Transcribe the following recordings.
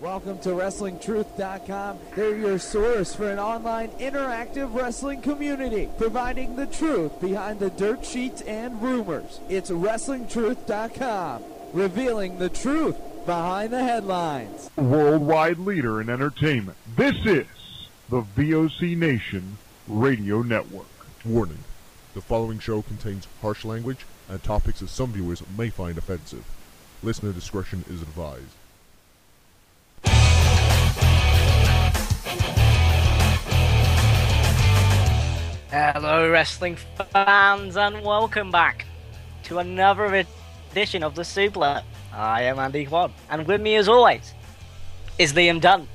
Welcome to WrestlingTruth.com. They're your source for an online interactive wrestling community, providing the truth behind the dirt sheets and rumors. It's WrestlingTruth.com, revealing the truth behind the headlines. Worldwide leader in entertainment. This is the VOC Nation Radio Network. Warning the following show contains harsh language and topics that some viewers may find offensive. Listener discretion is advised. Hello, wrestling fans, and welcome back to another edition of the Suplah. I am Andy Quad, and with me, as always, is Liam Dunn.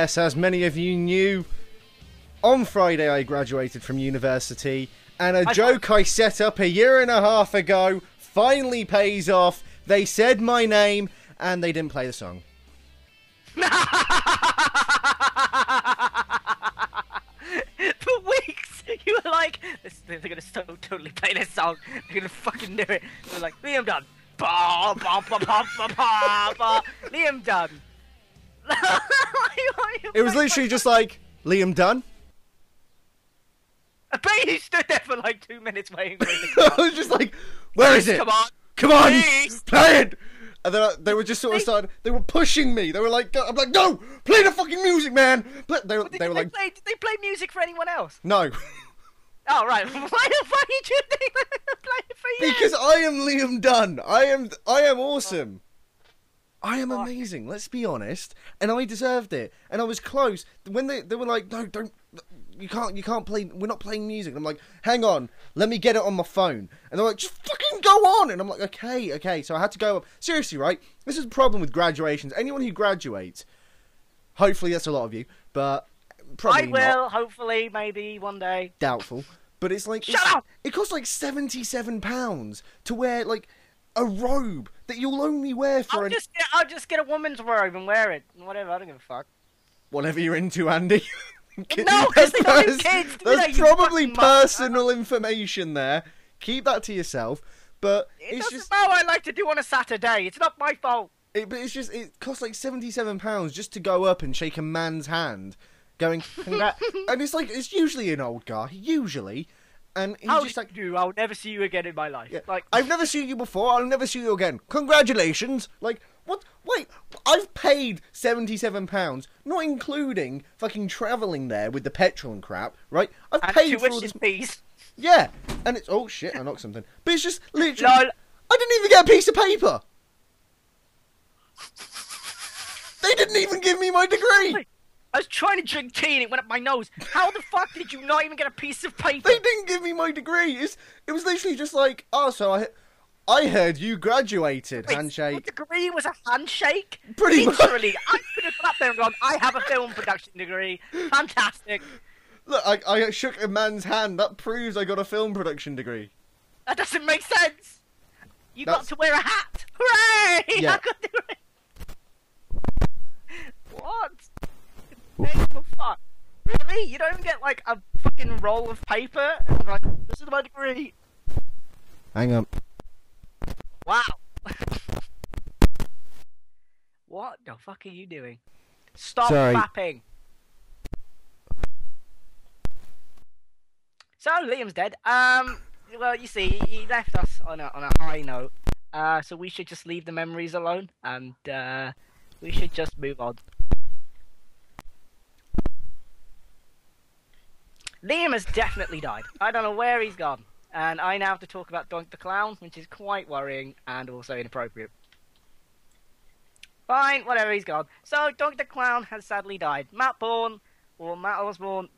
Yes, as many of you knew, on Friday I graduated from university, and a I- joke I set up a year and a half ago finally pays off. They said my name, and they didn't play the song. For weeks, you were like, this, they're gonna so totally play this song. They're gonna fucking do it. They're like, Liam Dunn. Liam Dunn. It was literally just like Liam Dunn. I bet you stood there for like two minutes waiting for I was just like, where is it? Come on. Come on, Please. play it. And then I, they were just sort of started. They were pushing me. They were like, I'm like, no, play the fucking music, man. But they, were- they were they like, play, did they play music for anyone else? no, Oh, right. Why the fuck did you think they were playing it for you? because I am Liam Dunn. I am, I am oh. awesome. I am Fuck. amazing. Let's be honest, and I deserved it. And I was close when they they were like, no, don't. You can't, you can't play. We're not playing music. And I'm like, hang on, let me get it on my phone. And they're like, just fucking go on. And I'm like, okay, okay. So I had to go up. Seriously, right? This is the problem with graduations. Anyone who graduates, hopefully that's a lot of you, but probably I not. will, hopefully, maybe one day. Doubtful. But it's like Shut it's- up! It costs like seventy-seven pounds to wear like a robe that you'll only wear for I'll an just, get, I'll just get a woman's robe and wear it. Whatever, I don't give a fuck. whatever you're into, Andy. No, 'cause they don't kids, That's probably fucking mother- personal information there. Keep that to yourself. But It it's just, what I like to do on a Saturday. It's not my fault. it, but it's just, it costs like seventy-seven pounds just to go up and shake a man's hand, going, and it's like it's usually an old guy, usually, and he's How just like, you? I'll never see you again in my life. Yeah. Like, I've never seen you before. I'll never see you again. Congratulations. Like what? Wait, I've paid seventy-seven pounds, not including fucking traveling there with the petrol and crap. Right? I've and paid for all this. fees. Yeah, and it's oh shit, I knocked something. But it's just literally. Lol. I didn't even get a piece of paper. They didn't even give me my degree. I was trying to drink tea and it went up my nose. How the fuck did you not even get a piece of paper? They didn't give me my degree. It's, it was literally just like, oh, so I, I heard you graduated. Wait, handshake. Your degree was a handshake? Pretty much. Literally, I could have gone up there and gone, I have a film production degree. Fantastic. Look, I, I shook a man's hand. That proves I got a film production degree. That doesn't make sense. You That's- got to wear a hat. Hooray! Yeah. Got wear... What? For fuck. Really? You don't even get like a fucking roll of paper and like, this is my degree. Hang on. Wow. what the fuck are you doing? Stop Sorry. clapping. So Liam's dead. Um, well, you see, he left us on a on a high note. Uh, so we should just leave the memories alone, and uh, we should just move on. Liam has definitely died. I don't know where he's gone, and I now have to talk about Doink the Clown, which is quite worrying and also inappropriate. Fine, whatever, he's gone. So, Doink the Clown has sadly died. Matt Bourne, or Matt Osborne,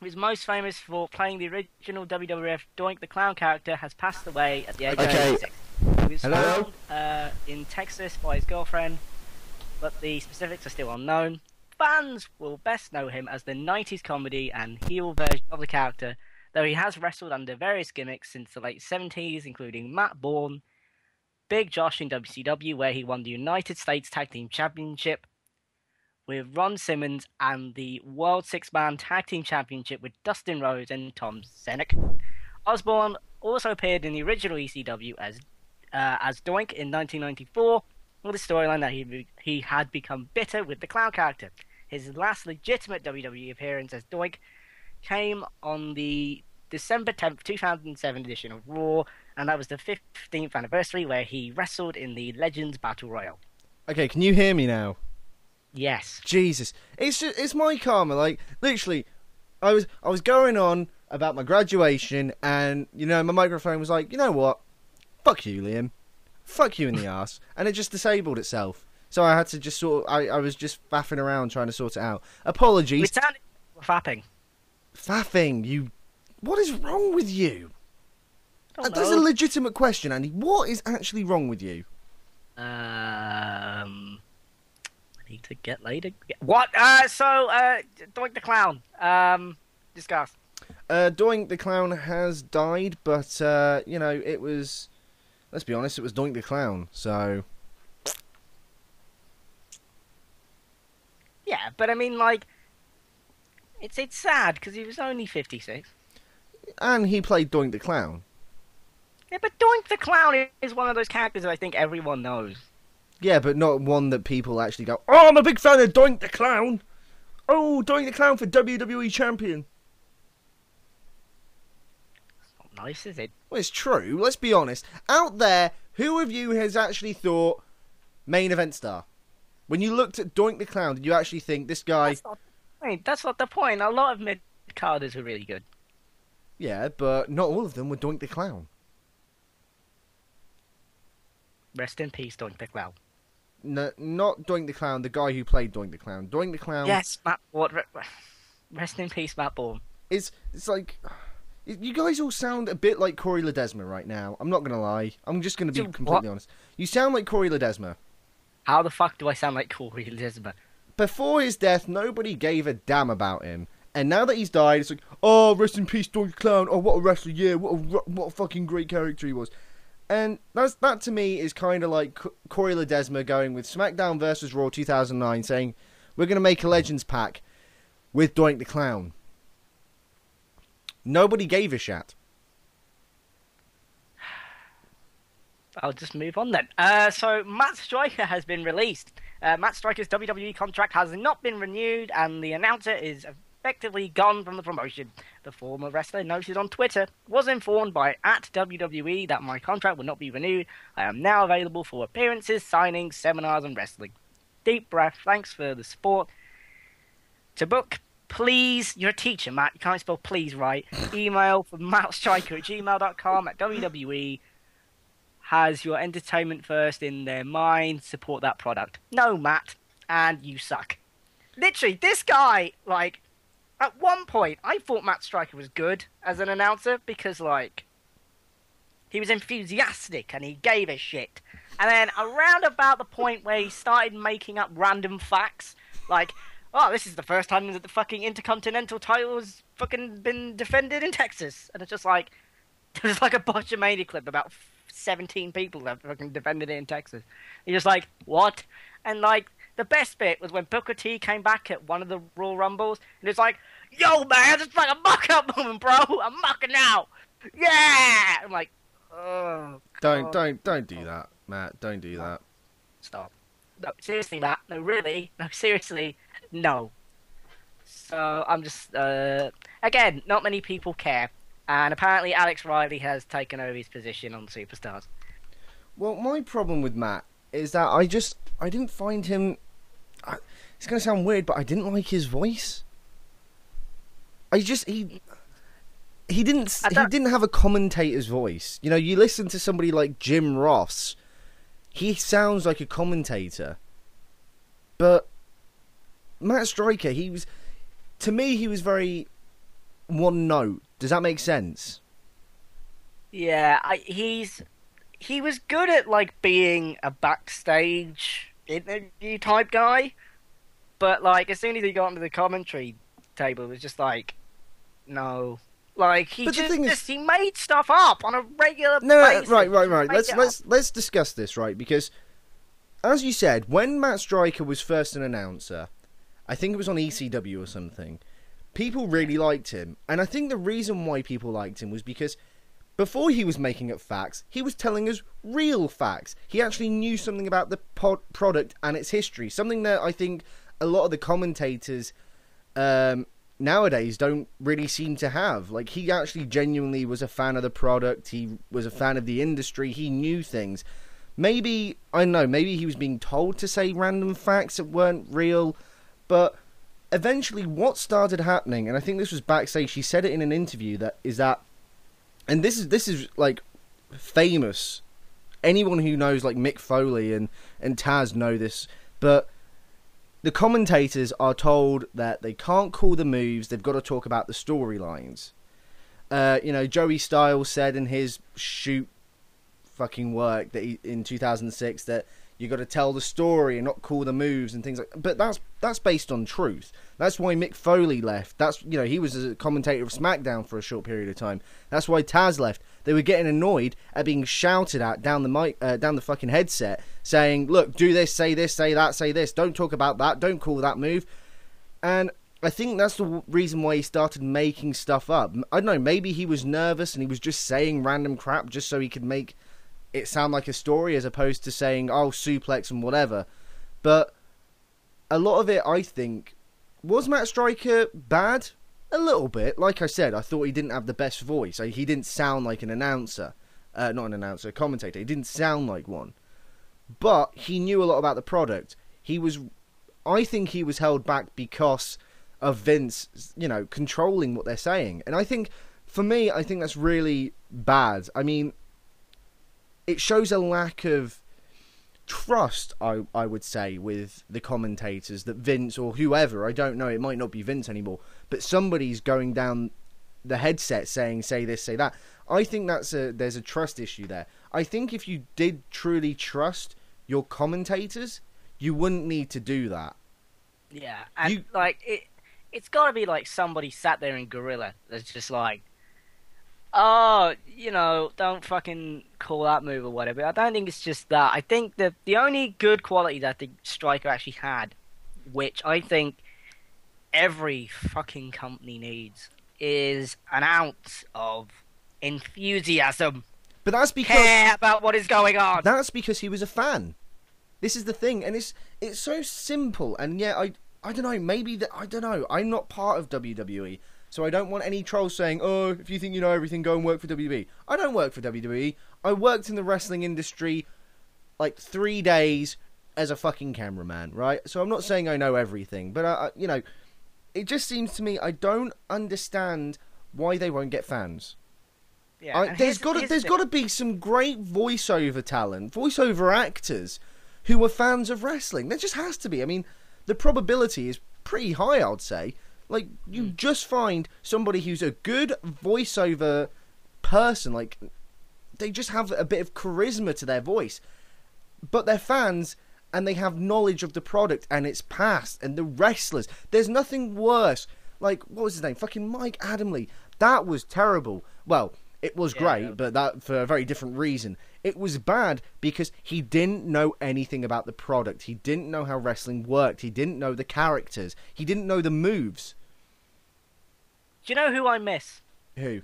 who is most famous for playing the original WWF Doink the Clown character, has passed away at the age Okay. of 86. was Hello? found uh, in Texas by his girlfriend, but the specifics are still unknown. Fans will best know him as the 90s comedy and heel version of the character, though he has wrestled under various gimmicks since the late 70s, including Matt Bourne, Big Josh in WCW, where he won the United States Tag Team Championship with Ron Simmons, and the World Six Man Tag Team Championship with Dustin Rhodes and Tom Zenk. Osborne also appeared in the original ECW as uh, as Doink in 1994, with the storyline that he he had become bitter with the clown character. His last legitimate WWE appearance as Doink came on the December 10th, 2007 edition of Raw, and that was the 15th anniversary where he wrestled in the Legends Battle Royal. Okay, can you hear me now? Yes. Jesus, it's just, it's my karma. Like literally, I was I was going on about my graduation, and you know my microphone was like, you know what, fuck you, Liam, fuck you in the ass, and it just disabled itself. So I had to just sort. Of, I I was just faffing around trying to sort it out. We Apologies, sounded fapping. faffing. You, what is wrong with you? That's a legitimate question, Andy. What is actually wrong with you? Um, I need to get laid. ag- What? Uh, so, uh, Doink the Clown. Um, discuss. Uh, Doink the Clown has died, but uh, you know it was. Let's be honest, it was Doink the Clown. So Yeah, but I mean, like, it's it's sad because he was only fifty six. and he played Doink the Clown. Yeah, but Doink the Clown is one of those characters that I think everyone knows. Yeah, but not one that people actually go, "Oh, I'm a big fan of Doink the Clown." Oh, Doink the Clown for WWE champion. It's not nice, is it? Well, it's true. Let's be honest. Out there, who of you has actually thought main event star? When you looked at Doink the Clown, did you actually think this guy? That's not, wait, that's not the point. A lot of mid carders are really good. Yeah, but not all of them were Doink the Clown. Rest in peace, Doink the Clown. No, not Doink the Clown. The guy who played Doink the Clown. Doink the Clown. Yes, Matt. What? Rest in peace, Matt Bourne. It's it's like you guys all sound a bit like Cory Ledesma right now. I'm not gonna lie. I'm just gonna be So what? completely honest. You sound like Cory Ledesma. How the fuck do I sound like Corey Elizabeth? Before his death, nobody gave a damn about him, and now that he's died, it's like, oh, rest in peace, Donkey Clown. Oh, what a wrestler! Yeah, what a what a fucking great character he was. And that's that to me is kind of like C- Cory Ledesma going with SmackDown versus Raw 2009, saying we're gonna make a Legends pack with Doink the Clown. Nobody gave a shit. I'll just move on then. Uh, so Matt Striker has been released. Uh, Matt Striker's WWE contract has not been renewed, and the announcer is effectively gone from the promotion. The former wrestler noted on Twitter was informed by at WWE that my contract will not be renewed. I am now available for appearances, signings, seminars, and wrestling. Deep breath. Thanks for the support. To book, please, you're a teacher, Matt. You can't spell please right. Email from mattstriker at gmail.com at WWE has your entertainment first in their mind, support that product. No, Matt, and you suck. Literally, this guy, like, at one point, I thought Matt Striker was good as an announcer because, like, he was enthusiastic and he gave a shit. And then around about the point where he started making up random facts, like, oh, this is the first time that the fucking Intercontinental title has fucking been defended in Texas. And it's just like, there's like a Botchamania clip about 17 people that fucking defended it in Texas. You're just like, what? And like, the best bit was when Booker T came back at one of the Royal Rumbles, and it's like, yo man, it's like a muck up moment, bro. I'm mucking out. Yeah! I'm like, oh, Don't God. don't don't do that, Matt. Don't do that. stop. No, seriously, Matt. No, really. No, seriously. No. So I'm just, uh, again, not many people care. And apparently Alex Riley has taken over his position on Superstars. Well, my problem with Matt is that I just I didn't find him. I, it's gonna sound weird, but I didn't like his voice. I just he he didn't he didn't have a commentator's voice. You know, you listen to somebody like Jim Ross, he sounds like a commentator. But Matt Striker, he was to me he was very one note. Does that make sense? Yeah, I, he's he was good at like being a backstage interview type guy, but like as soon as he got into the commentary table, it was just like, no. Like he But the just, thing is- he made stuff up on a regular No, no, basis. right, right, right. Let's let's let's discuss this, right? Because as you said, when Matt Striker was first an announcer, I think it was on ECW or something. People really liked him, and I think the reason why people liked him was because before he was making up facts, he was telling us real facts. He actually knew something about the pod- product and its history, something that I think a lot of the commentators um, nowadays don't really seem to have. Like he actually genuinely was a fan of the product. He was a fan of the industry. He knew things. Maybe I don't know. Maybe he was being told to say random facts that weren't real, but eventually, what started happening, and I think this was backstage. She said it in an interview that is that, and this is this is like famous. Anyone who knows like Mick Foley and and Taz know this, but the commentators are told that they can't call the moves, they've got to talk about the storylines. Uh, you know, Joey Styles said in his shoot fucking work that he, in 2006 that you got to tell the story and not call the moves and things like but that's that's based on truth. That's why Mick Foley left. That's you know he was a commentator of SmackDown for a short period of time. That's why Taz left. They were getting annoyed at being shouted at down the mic uh, down the fucking headset saying look do this say this say that say this. Don't talk about that. Don't call that move. And I think that's the reason why he started making stuff up. I don't know, maybe he was nervous and he was just saying random crap just so he could make it sound like a story as opposed to saying, oh, suplex and whatever. But a lot of it, I think, was Matt Striker bad? A little bit. Like I said, I thought he didn't have the best voice. He didn't sound like an announcer. Uh, not an announcer, commentator. He didn't sound like one. But he knew a lot about the product. He was I think he was held back because of Vince, you know, controlling what they're saying. And I think, for me, I think that's really bad. I mean, it shows a lack of trust, I, I would say, with the commentators that Vince or whoever, I don't know, it might not be Vince anymore, but somebody's going down the headset saying, say this, say that. I think that's a, there's a trust issue there. I think if you did truly trust your commentators, you wouldn't need to do that. Yeah, and You- like it, it's got to be like somebody sat there in Gorilla that's just like, oh, you know, don't fucking call that move or whatever. I don't think it's just that. I think that the only good quality that the striker actually had, which I think every fucking company needs, is an ounce of enthusiasm, But that's because care about what is going on. that's because he was a fan. This is the thing, and it's it's so simple. And yeah, I I don't know. Maybe that I don't know. I'm not part of WWE, so I don't want any trolls saying, "Oh, if you think you know everything, go and work for WWE." I don't work for WWE. I worked in the wrestling industry like three days as a fucking cameraman, right? So I'm not saying I know everything, but I, I you know, it just seems to me I don't understand why they won't get fans. Yeah, I, there's here's- got to here's there's the- got to be some great voiceover talent, voiceover actors who are fans of wrestling. There just has to be. I mean, the probability is pretty high, I'd say. Like you Hmm. just find somebody who's a good voiceover person, like they just have a bit of charisma to their voice, but they're fans and they have knowledge of the product and its past and the wrestlers. There's nothing worse. Like what was his name? Fucking Mike Adamle. That was terrible. Well, it was Yeah, great, yeah. but that for a very different reason. It was bad because he didn't know anything about the product. He didn't know how wrestling worked. He didn't know the characters. He didn't know the moves. Do you know who I miss? Who?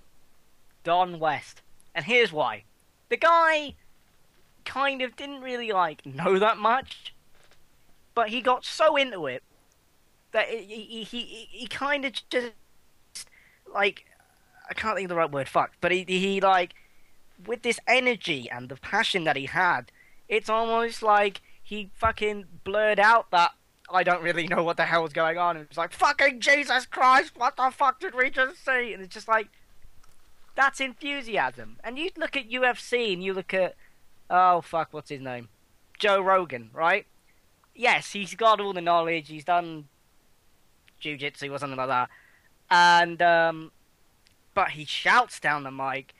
Don West. And here's why. The guy kind of didn't really like know that much, but he got so into it that he he he, he kind of just like I can't think of the right word fuck, but he he like with this energy and the passion that he had, it's almost like he fucking blurred out that I don't really know what the hell was going on. And it's like fucking Jesus Christ, what the fuck did we just see? And it's just like that's enthusiasm. And you look at UFC and you look at oh fuck, what's his name? Joe Rogan, right? Yes, he's got all the knowledge. He's done jujitsu or something like that, and um, but he shouts down the mic,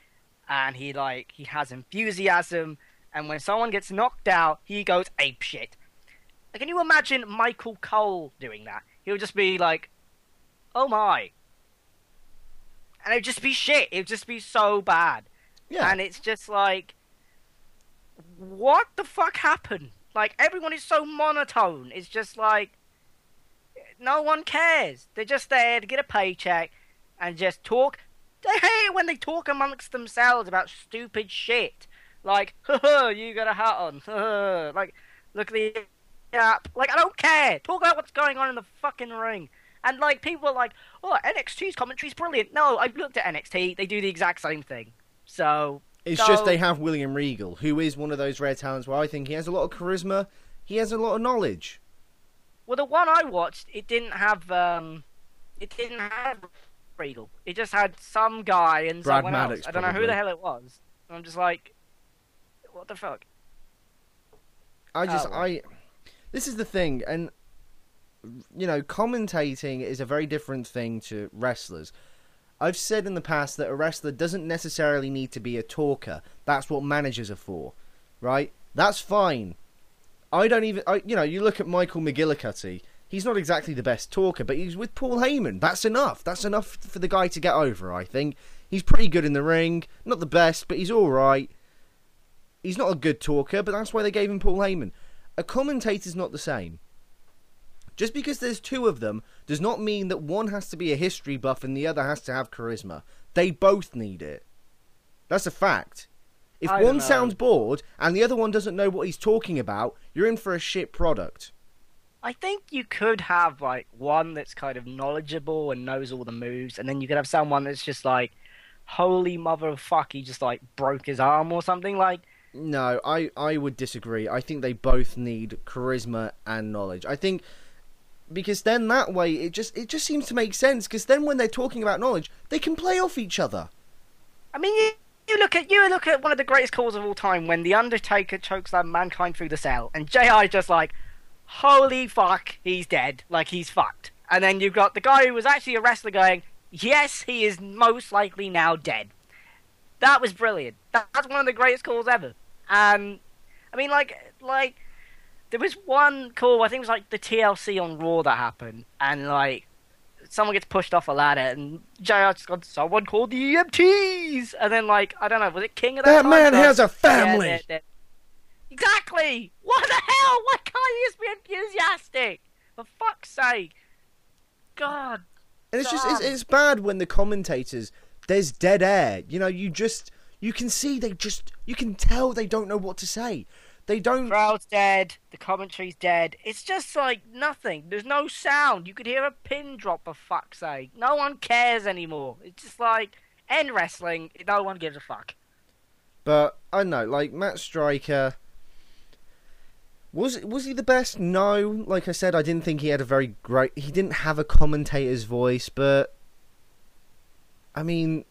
and he like he has enthusiasm, and when someone gets knocked out, he goes ape shit. Like, can you imagine Michael Cole doing that? He would just be like, "Oh my," and it'd just be shit. It'd just be so bad. Yeah. And it's just like, what the fuck happened? Like, everyone is so monotone. It's just like, no one cares. They're just there to get a paycheck and just talk. They hate it when they talk amongst themselves about stupid shit. Like, you got a hat on. like, look at the app. Like, I don't care. Talk about what's going on in the fucking ring. And, like, people are like, oh, NXT's commentary's brilliant. No, I've looked at NXT. They do the exact same thing. So, It's just they have William Regal, who is one of those rare talents where I think he has a lot of charisma, he has a lot of knowledge. Well, the one I watched, it didn't have um, it didn't have Regal. It just had some guy and Brad someone Maddox, else. I don't know who the hell it was. I'm just like, what the fuck? I just Oh. I this is the thing and you know commentating is a very different thing to wrestlers. I've said in the past that a wrestler doesn't necessarily need to be a talker. That's what managers are for, right? That's fine. I don't even I, you know, you look at Michael McGillicutty. He's not exactly the best talker, but he's with Paul Heyman. That's enough. That's enough for the guy to get over, I think. He's pretty good in the ring. Not the best, but he's all right. He's not a good talker, but that's why they gave him Paul Heyman. A commentator's not the same. Just because there's two of them does not mean that one has to be a history buff and the other has to have charisma. They both need it. That's a fact. If I one sounds bored and the other one doesn't know what he's talking about, you're in for a shit product. I think you could have like one that's kind of knowledgeable and knows all the moves, and then you could have someone that's just like, holy mother of fuck, he just like broke his arm or something. Like, No, I, I would disagree. I think they both need charisma and knowledge. I think because then that way it just it just seems to make sense because then when they're talking about knowledge, they can play off each other. I mean, you, you look at you look at one of the greatest calls of all time when the Undertaker chokes that mankind through the cell, and Jr. just like, holy fuck, he's dead, like he's fucked. And then you've got the guy who was actually a wrestler going, yes, he is most likely now dead. That was brilliant. That, that's one of the greatest calls ever. And I mean, like, like there was one call. I think it was like the TLC on Raw that happened, and like someone gets pushed off a ladder, and JR just got someone called the EMTs, and then like I don't know, was it King of that? That man has a Yeah, family. they're- they're- Exactly. What the hell? Why can't you just be enthusiastic? For fuck's sake. God. And it's just it's, it's bad when the commentators there's dead air. You know, you just you can see they just you can tell they don't know what to say. They don't Crowd's dead. The commentary's dead. It's just like nothing. There's no sound. You could hear a pin drop. For fuck's sake. No one cares anymore. It's just like end wrestling. No one gives a fuck. But I don't know, like Matt Striker. Was was he the best? No. Like I said, I didn't think he had a very great. He didn't have a commentator's voice, but I mean,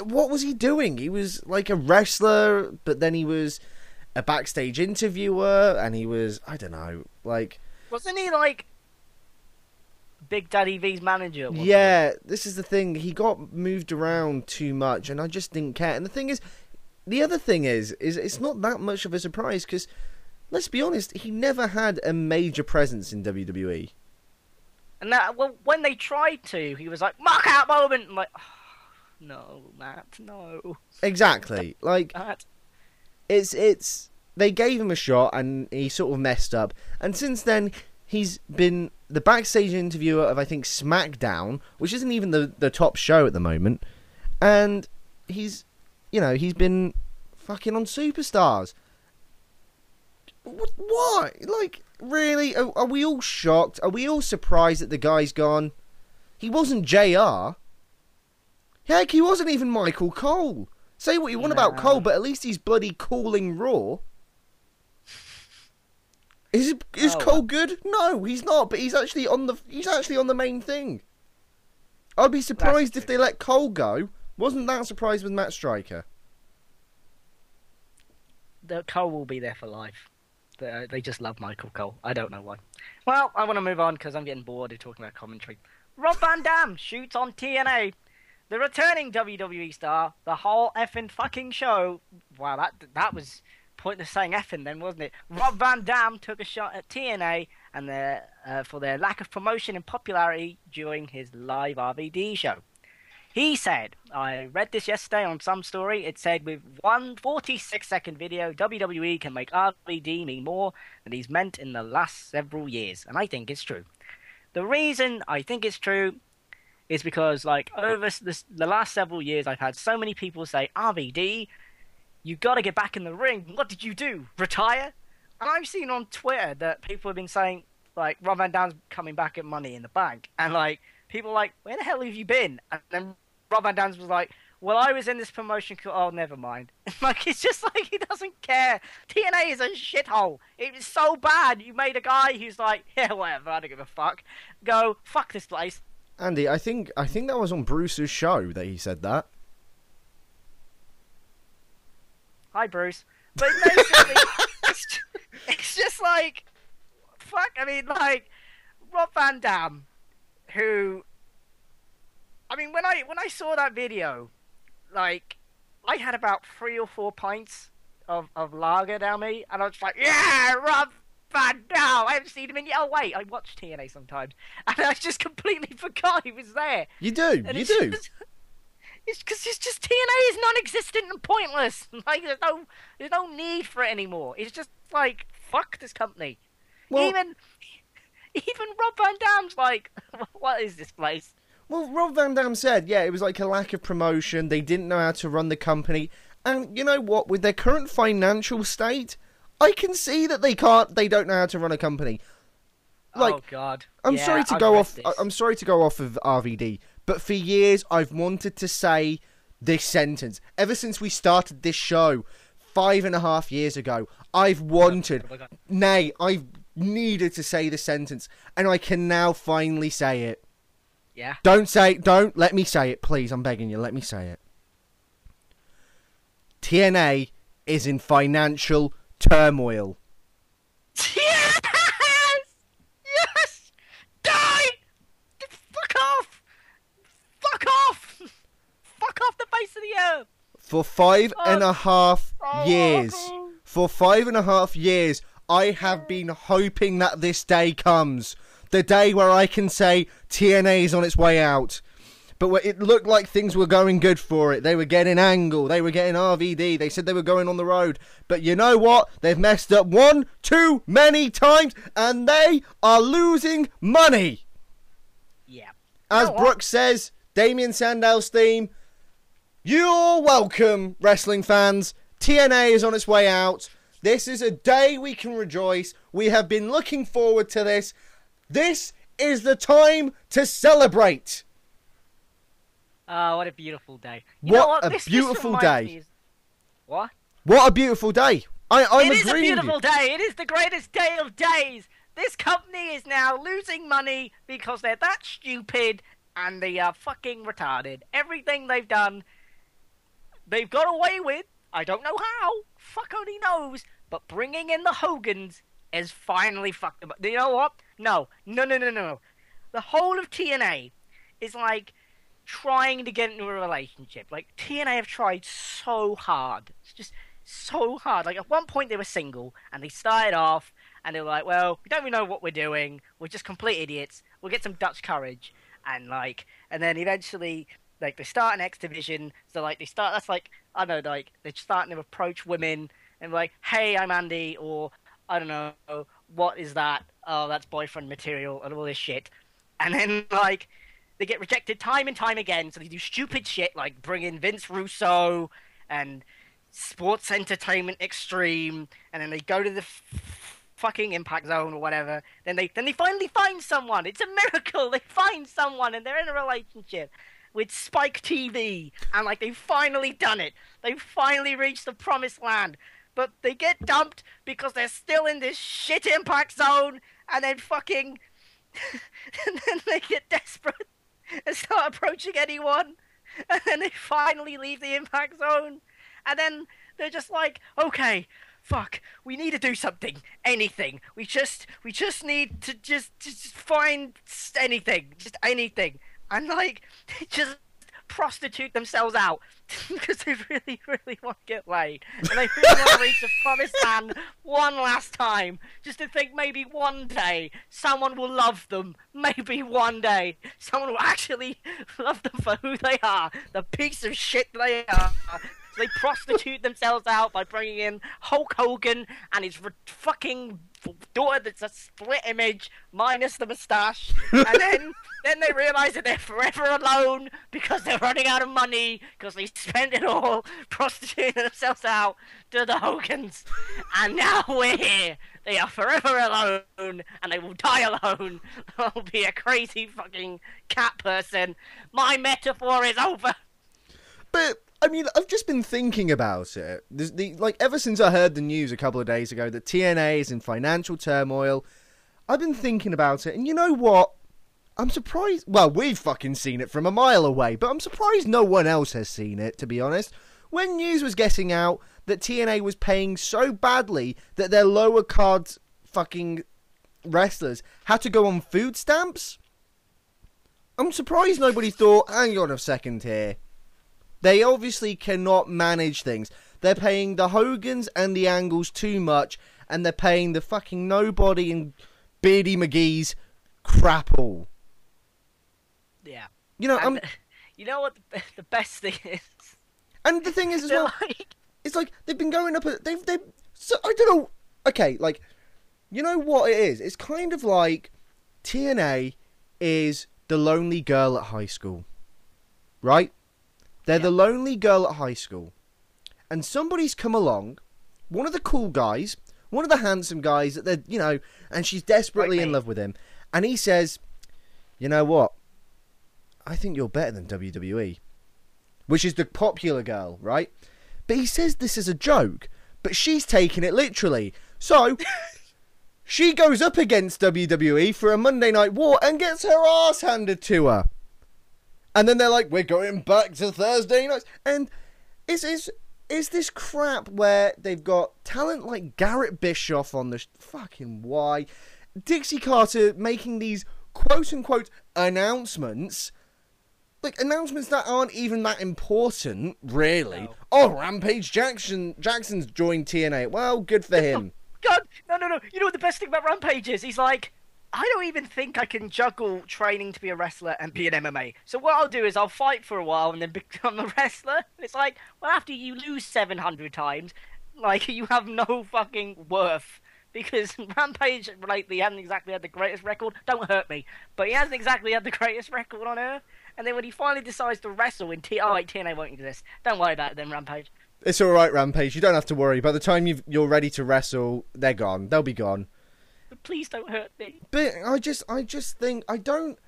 what was he doing? He was like a wrestler, but then he was a backstage interviewer, and he was I don't know, like Wasn't he like Big Daddy V's manager? wasn't he? Yeah, this is the thing. He got moved around too much, and I just didn't care. And the thing is, the other thing is, is it's not that much of a surprise because, let's be honest, he never had a major presence in. WWE. And that well, when they tried to, he was like mark out moment. I'm like, no, Matt, no, Exactly. Like Matt. it's it's they gave him a shot, and he sort of messed up. And since then, he's been the backstage interviewer of I think SmackDown, which isn't even the the top show at the moment, and he's you know he's been fucking on Superstars. What? Why? Like, really? Are, are we all shocked? Are we all surprised that the guy's gone? He wasn't Jr. Heck, he wasn't even Michael Cole. Say what you want about Cole, but at least he's bloody calling Raw. Is is Oh. Cole good? No, he's not. But he's actually on the he's actually on the main thing. I'd be surprised if true. they let Cole go. Wasn't that surprised with Matt Striker? the Cole will be there for life. They, uh, they just love Michael Cole. I don't know why. Well, I want to move on because I'm getting bored of talking about commentary. Rob Van Dam shoots on TNA. The returning WWE star, the whole effing fucking show. Wow, that that was pointless saying effing then, wasn't it? Rob Van Dam took a shot at TNA and their uh, for their lack of promotion and popularity during his live RVD show. He said, I read this yesterday on some story. It said, with one 46 second video, WWE can make RVD mean more than he's meant in the last several years. And I think it's true. The reason I think it's true is because, like, over the last several years, I've had so many people say, RVD, you got to get back in the ring. What did you do? Retire? And I've seen on Twitter that people have been saying, like, Rob Van Dam's coming back at Money in the Bank. And, like, people are like, where the hell have you been? And then Rob Van Dam was like, well, I was in this promotion. Co- oh, never mind. like, it's just like he doesn't care. TNA is a shithole. It was so bad. You made a guy who's like, yeah, whatever. I don't give a fuck. Go fuck this place. Andy, I think I think that was on Bruce's show that he said that. Hi, Bruce. But basically, it's, ju- it's just like, fuck. I mean, like Rob Van Dam, who, I mean, when I when I saw that video, like, I had about three or four pints of of lager down me, and I was like, yeah, Rob Van Dam. I haven't seen him in. yet. Oh wait, I watch TNA sometimes, and I just completely forgot he was there. You do, And you do. Just, it's because it's just TNA is non-existent and pointless. Like there's no there's no need for it anymore. It's just like fuck this company. Well- even even Rob Van Dam's like, what is this place? Well, Rob Van Dam said, yeah, it was like a lack of promotion. They didn't know how to run the company, and you know what? With their current financial state, I can see that they can't. They don't know how to run a company. Oh, like, oh God. I'm Yeah, sorry to I've go off. this. I'm sorry to go off of RVD, but for years I've wanted to say this sentence. Ever since we started this show five and a half years ago, I've wanted, Oh nay, I've needed to say the sentence, and I can now finally say it. Yeah. Don't say, don't let me say it, please. I'm begging you, let me say it. TNA is in financial turmoil. Yes! Yes! Die! Fuck off! Fuck off! Fuck off the face of the earth! For five and a half years, for five and a half years, I have been hoping that this day comes. The day where I can say TNA is on its way out. But it looked like things were going good for it. They were getting Angle, they were getting RVD, they said they were going on the road. But you know what? They've messed up one too many times, and they are losing money. Yeah. As what? Brooks says, Damien Sandow's theme. You're welcome, wrestling fans. TNA is on its way out. This is a day we can rejoice. We have been looking forward to this. This is the time to celebrate. Oh, what a beautiful day. You What what? a This- this beautiful reminds day. of- What? What a beautiful day. I, I'm It is a agreeing with you. beautiful day. It is the greatest day of days. This company is now losing money because they're that stupid and they are fucking retarded. Everything they've done, they've got away with. I don't know how. Fuck only knows. But bringing in the Hogans is finally fucked them up. You know what? No, no, no, no, no. The whole of TNA is like trying to get into a relationship. Like TNA have tried so hard. It's just so hard. Like at one point they were single and they started off and they were like, "Well, we don't really know what we're doing. We're just complete idiots. We'll get some Dutch courage." And like, and then eventually, like they start an X division. So like they start. That's like I don't know. Like they're starting to approach women and like, "Hey, I'm Andy," or I don't know, "What is that?" Oh, that's boyfriend material and all this shit. And then like they get rejected time and time again. So they do stupid shit like bring in Vince Russo and Sports Entertainment Extreme, and then they go to the f- fucking Impact Zone or whatever. Then they then they finally find someone. It's a miracle. They find someone and they're in a relationship with Spike TV, and like they've finally done it. They've finally reached the promised land. But they get dumped because they're still in this shit Impact Zone, and then fucking, and then they get desperate and start approaching anyone, and then they finally leave the Impact Zone, and then they're just like, okay, fuck, we need to do something, anything. We just, we just need to just, just find anything, just anything, and like, just prostitute themselves out because they really, really want to get laid. And they really want to reach the promised land one last time. Just to think maybe one day someone will love them. Maybe one day someone will actually love them for who they are. The piece of shit they are. So they prostitute themselves out by bringing in Hulk Hogan and his re- fucking daughter that's a split image minus the moustache. and then then they realise that they're forever alone because they're running out of money because they spent it all prostituting themselves out to the Hogans. And now we're here. They are forever alone and they will die alone. I'll be a crazy fucking cat person. My metaphor is over. But I mean, I've just been thinking about it. The like ever since I heard the news a couple of days ago that TNA is in financial turmoil. I've been thinking about it, and you know what? I'm surprised. Well, we've fucking seen it from a mile away, but I'm surprised no one else has seen it. To be honest, when news was getting out that TNA was paying so badly that their lower card fucking wrestlers had to go on food stamps. I'm surprised nobody thought, hang on a second here. They obviously cannot manage things. They're paying the Hogans and the Angles too much, and they're paying the fucking nobody and Beardy McGee's crap all. Yeah. You know, I'm, you know what the, the best thing is? and the thing is as They're well, like, it's like they've been going up. They've they've. So I don't know. Okay, like you know what it is. It's kind of like TNA is the lonely girl at high school, right? They're the lonely girl at high school, and somebody's come along, one of the cool guys, one of the handsome guys that they're you know, and she's desperately Like in love with him, and he says, "You know what? I think you're better than WWE." Which is the popular girl, right? But he says this is a joke, but she's taking it literally. So she goes up against WWE for a Monday Night War and gets her ass handed to her. And then they're like, "We're going back to Thursday nights," and is it's it's this crap where they've got talent like Garrett Bischoff on the sh- fucking why, Dixie Carter making these quote unquote announcements like announcements that aren't even that important, really. No. Oh, Rampage Jackson Jackson's joined TNA. Well, good for him. God, no, no, no. You know what the best thing about Rampage is? He's like, I don't even think I can juggle training to be a wrestler and be an MMA. So what I'll do is I'll fight for a while and then become a wrestler. And it's like, well, after you lose 700 times, like, you have no fucking worth. Because Rampage lately hasn't exactly had the greatest record. Don't hurt me. But he hasn't exactly had the greatest record on Earth. And then when he finally decides to wrestle in T, oh wait, TNA won't exist. Don't worry about it then, Rampage. It's all right, Rampage. You don't have to worry. By the time you've, you're ready to wrestle, they're gone. They'll be gone. Please don't hurt me. But I just, I just think I don't,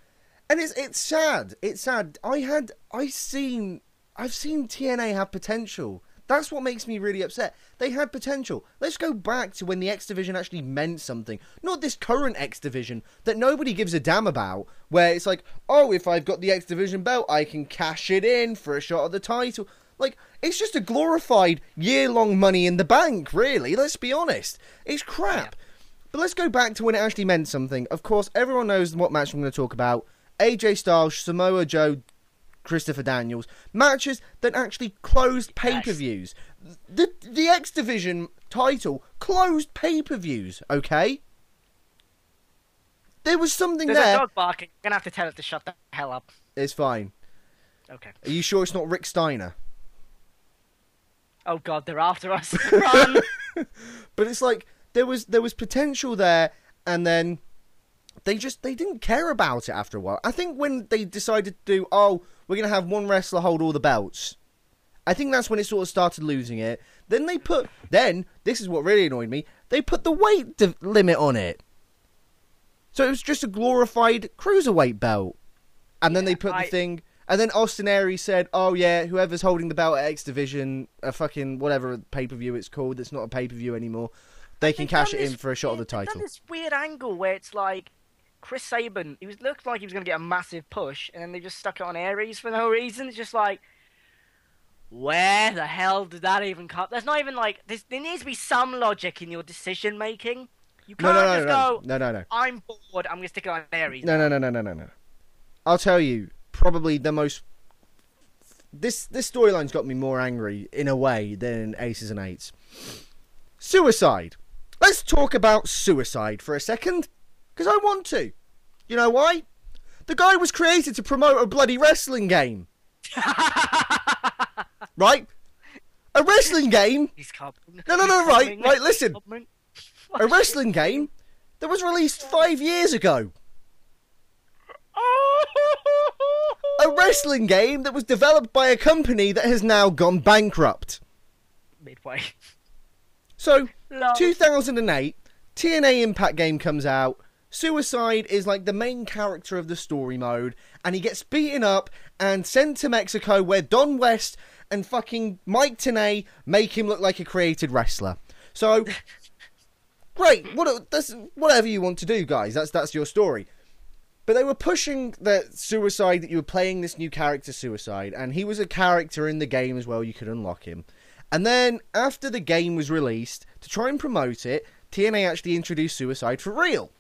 and it's it's sad. It's sad. I had, I seen, I've seen TNA have potential. That's what makes me really upset. They had potential. Let's go back to when the X Division actually meant something. Not this current X Division that nobody gives a damn about, where it's like, oh, if I've got the X Division belt, I can cash it in for a shot at the title. Like, it's just a glorified year long money in the bank, really. Let's be honest. It's crap. But let's go back to when it actually meant something. Of course, everyone knows what match I'm going to talk about. AJ Styles, Samoa Joe, Christopher Daniels. Matches that actually closed pay per views. The, the X Division title closed pay per views, okay? There was something There's a dog barking. I'm gonna have to tell it to shut the hell up. It's fine. Okay. Are you sure it's not Rick Steiner? Oh god, they're after us. Run! But it's like there was there was potential there, and then they just they didn't care about it after a while. I think when they decided to do, oh, we're gonna have one wrestler hold all the belts. I think that's when it sort of started losing it. Then they put then this is what really annoyed me. They put the weight div- limit on it, so it was just a glorified cruiserweight belt. And then they put I- the thing. And then Austin Aries said, "Oh yeah, whoever's holding the belt at X Division, a fucking whatever pay per view it's called, it's not a pay per view anymore. They can cash it in for a shot of the title." this weird angle where it's like Chris Sabin. He was looked like he was gonna get a massive push, and then they just stuck it on Aries for no reason. It's just like, where the hell did that even come? There's not even like there's, there needs to be some logic in your decision making. You No, can't no, no, just no, go. no, no, no, I'm bored. I'm gonna stick it on Aries. no, no, no, no, no, no, no. I'll tell you, probably the most this this storyline's got me more angry in a way than Aces and Eights. Suicide. Let's talk about suicide for a second, because I want to. You know why? The guy was created to promote a bloody wrestling game. right? A wrestling game He's coming. No, no, no, right, right, listen. A wrestling game that was released five years ago. A wrestling game that was developed by a company that has now gone bankrupt. Midway. So, Love. 2008, TNA Impact game comes out. Suicide is like the main character of the story mode, and he gets beaten up and sent to Mexico where Don West and fucking Mike Tenay make him look like a created wrestler. So, great, what, that's, whatever you want to do, guys. That's that's your story. But they were pushing the suicide that you were playing this new character, Suicide, and he was a character in the game as well. You could unlock him. And then after the game was released, to try and promote it, TNA actually introduced Suicide for real.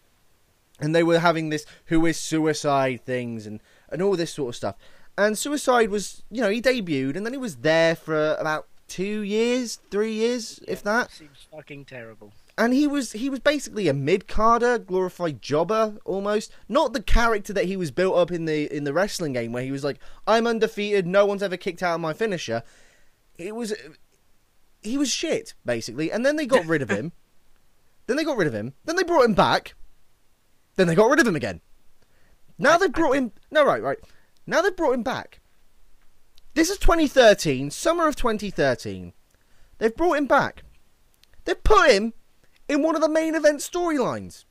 And they were having this who is Suicide things and, and all this sort of stuff. And Suicide was, you know, he debuted and then he was there for about two years, three years, if that Seems fucking terrible. and he was he was basically a mid carder, glorified jobber almost. Not the character that he was built up in the in the wrestling game, where he was like, "I'm undefeated, no one's ever kicked out of my finisher." It was he was shit basically, and then they got rid of him. Then they got rid of him. Then they brought him back. Then they got rid of him again. Now they've brought him. No, right, right. Now they've brought him back. This is 2013, summer of 2013. They've brought him back. They've put him in one of the main event storylines.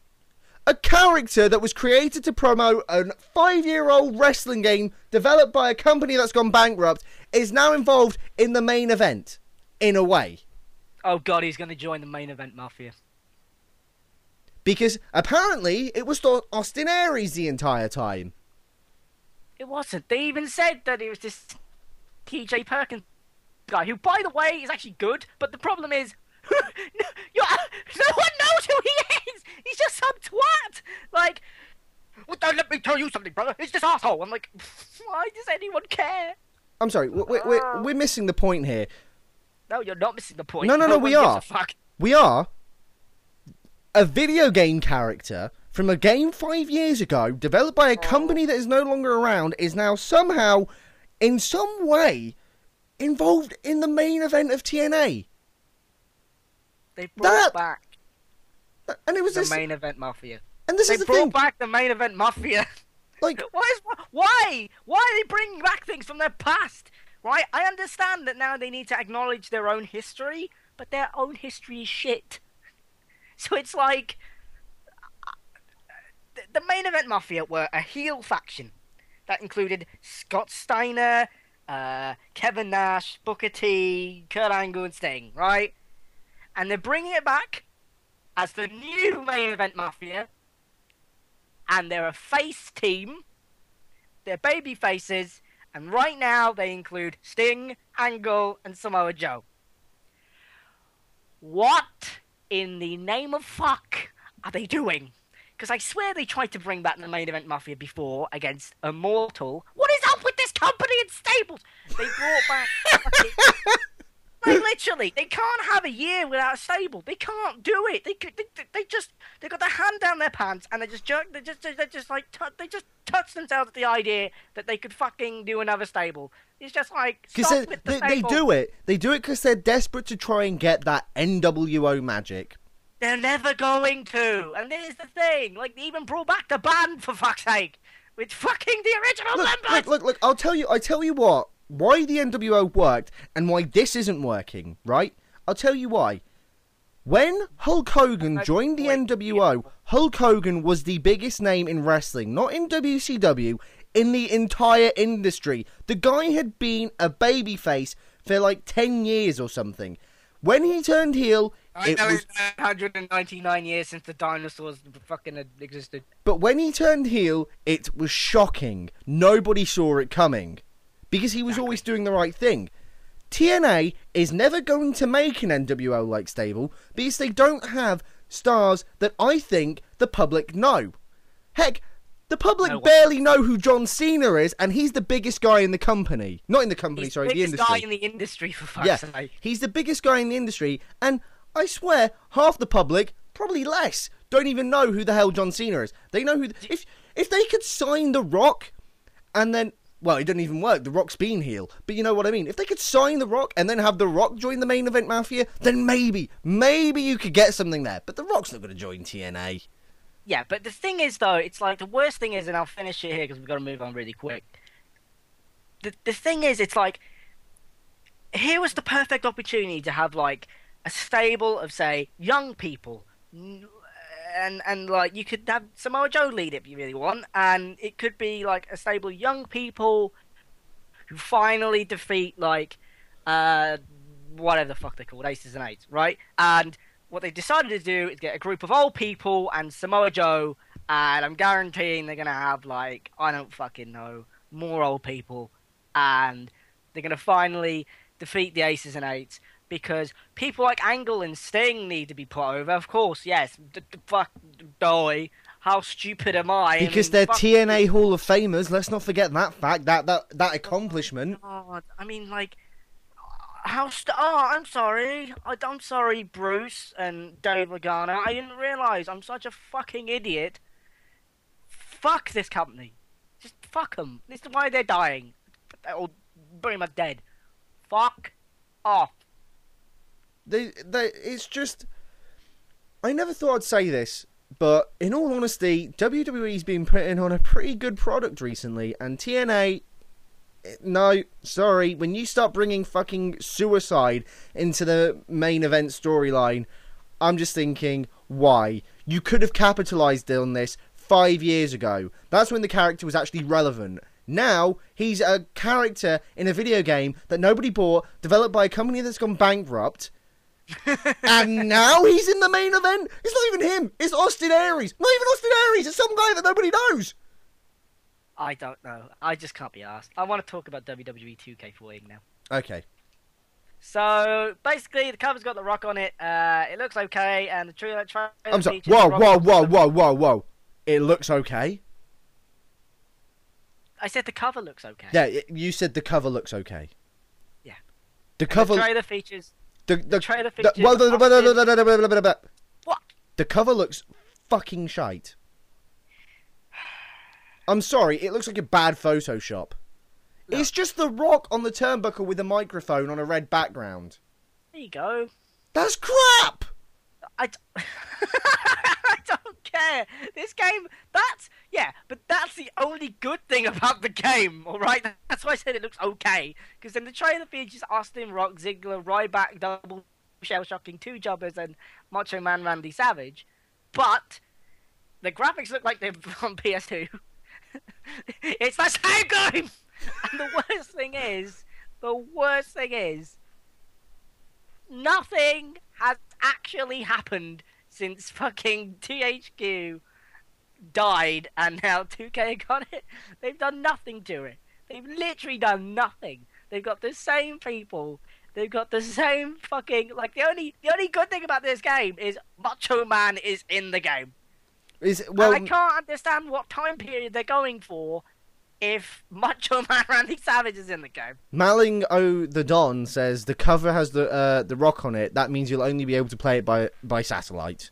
A character that was created to promote a five year old wrestling game developed by a company that's gone bankrupt is now involved in the main event. In a way. Oh god, he's gonna join the main event mafia. Because apparently it was Au- Austin Aries the entire time. It wasn't. They even said that it was this TJ Perkins guy, who, by the way, is actually good. But the problem is, no, no one knows who he is. He's just some twat. Like, well, don't let me tell you something, brother. It's this asshole. I'm like, why does anyone care? I'm sorry, we're, we're, we're missing the point here. No, you're not missing the point. No, no, no, one we are. We are a video game character from a game five years ago, developed by a oh. company that is no longer around, is now somehow, in some way, involved in the main event of TNA. They brought That- back And it was the this, main event mafia. and this They is the brought thing. back the main event mafia. Like, Why is why why are they bringing back things from their past? Right? I understand that now they need to acknowledge their own history, but their own history is shit. So it's like the, main event mafia were a heel faction that included Scott Steiner, uh, Kevin Nash, Booker T, Kurt Angle, and Sting. Right? And they're bringing it back as the new main event mafia and they're a face team. They're baby faces, and right now they include Sting, Angle, and Samoa Joe. What in the name of fuck are they doing? Because I swear they tried to bring back the main event mafia before against Immortal. What is up with this company and stables? They brought back. like literally, they can't have a year without a stable. They can't do it. They they, they, just they got their hand down their pants and they just jerk. They just they just like tou they just touch themselves at the idea that they could fucking do another stable. It's just like because stop they, with the they, they do it. They do it because they're desperate to try and get that NWO magic. They're never going to. And here's the thing: like they even brought back the band for fuck's sake with fucking the original Look, members. look, look, look! I'll tell you. I tell you what. Why the NWO worked and why this isn't working, right? I'll tell you why. When Hulk Hogan joined the NWO, Hulk Hogan was the biggest name in wrestling, not in WCW, in the entire industry. The guy had been a babyface for like 10 years or something. When he turned heel, I it know was it's 199 years since the dinosaurs fucking existed. But when he turned heel, it was shocking. Nobody saw it coming. Because he was always doing the right thing. TNA is never going to make an NWO like stable because they don't have stars that I think the public know. Heck, The public No barely know who John Cena is, and he's the biggest guy in the company. Not in the company, He's sorry, the the biggest industry. guy in the industry for fuck's yeah, sake. he's the biggest guy in the industry, and I swear, half the public, probably less, don't even know who the hell John Cena is. They know who. if if they could sign The Rock, and then. Well, it doesn't even work. The Rock's been heel. But you know what I mean? If they could sign The Rock and then have The Rock join the main event mafia, then maybe, maybe you could get something there. But The Rock's not going to join TNA. Yeah, but the thing is, though, it's like the worst thing is, and I'll finish it here because we've got to move on really quick. The the thing is, it's like here was the perfect opportunity to have like a stable of say young people, and and like you could have Samoa Joe lead it if you really want, and it could be like a stable young people who finally defeat like uh whatever the fuck they're called, aces and eights, right? And what they decided to do is get a group of old people and Samoa Joe, and I'm guaranteeing they're gonna have like I don't fucking know more old people, and they're gonna finally defeat the aces and eights because people like Angle and Sting need to be put over. Of course, yes. D- d- fuck, die. How stupid am I? I Because mean, they're fuck TNA Hall of Famers. Let's not forget that fact, that that, that oh accomplishment. God, I mean, like, how? St- oh, I'm sorry. I, I'm sorry, Bruce and Dave Lagana. I didn't realize I'm such a fucking idiot. Fuck this company. Just fuck them. This is why they're dying. Or pretty much dead. Fuck off. They, they, it's just. I never thought I'd say this, but in all honesty, WWE's been putting on a pretty good product recently, and TNA. eh, No, sorry. When you start bringing fucking suicide into the main event storyline, I'm just thinking, why? You could have capitalized on this five years ago. That's when the character was actually relevant. Now, he's a character in a video game that nobody bought, developed by a company that's gone bankrupt. And now he's in the main event? It's not even him. It's Austin Aries. Not even Austin Aries. It's some guy that nobody knows. I don't know. I just can't be asked. I want to talk about WWE 2K14 now. Okay. So basically, the cover's got the Rock on it. Uh, it looks okay, and the trailer. trailer I'm sorry. Whoa, whoa, whoa, whoa, whoa, whoa. It looks okay. I said the cover looks okay. Yeah, you said the cover looks okay. Yeah. The The cover. The, trailer features the, the, try the, well, the, the, the cover looks fucking shite. I'm sorry, it looks like a bad Photoshop. No. It's just the rock on the turnbuckle with a microphone on a red background. There you go. That's crap! I, don't care. This game, that's yeah, but that's the only good thing about the game. All right, that's why I said it looks okay. Because in the trailer features Austin Rock, Ziggler, Ryback, double shell shocking two jobbers, and Macho Man Randy Savage. But the graphics look like they're on PS2. it's the same game. And the worst thing is, the worst thing is, nothing has actually happened since fucking THQ died and now 2K got it. They've done nothing to it. They've literally done nothing. They've got the same people. They've got the same fucking like the only the only good thing about this game is Macho Man is in the game. Is well, and I can't understand what time period they're going for if Macho Man Randy Savage is in the game. Malingo the Don says the cover has the uh, the rock on it. That means you'll only be able to play it by by satellite.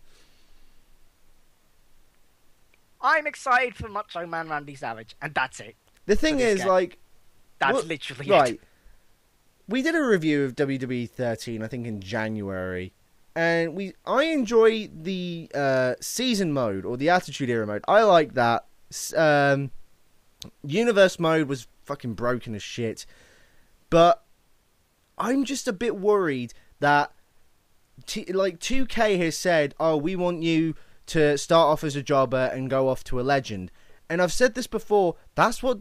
I'm excited for Macho Man Randy Savage, and that's it. The thing is, game. like, That's literally right. it. We did a review of WWE 13, I think in January, and we I enjoy the uh, season mode or the Attitude Era mode. I like that. Um, Universe mode was fucking broken as shit, but I'm just a bit worried that T- like 2K has said, "Oh, we want you to start off as a jobber and go off to a legend." And I've said this before. That's what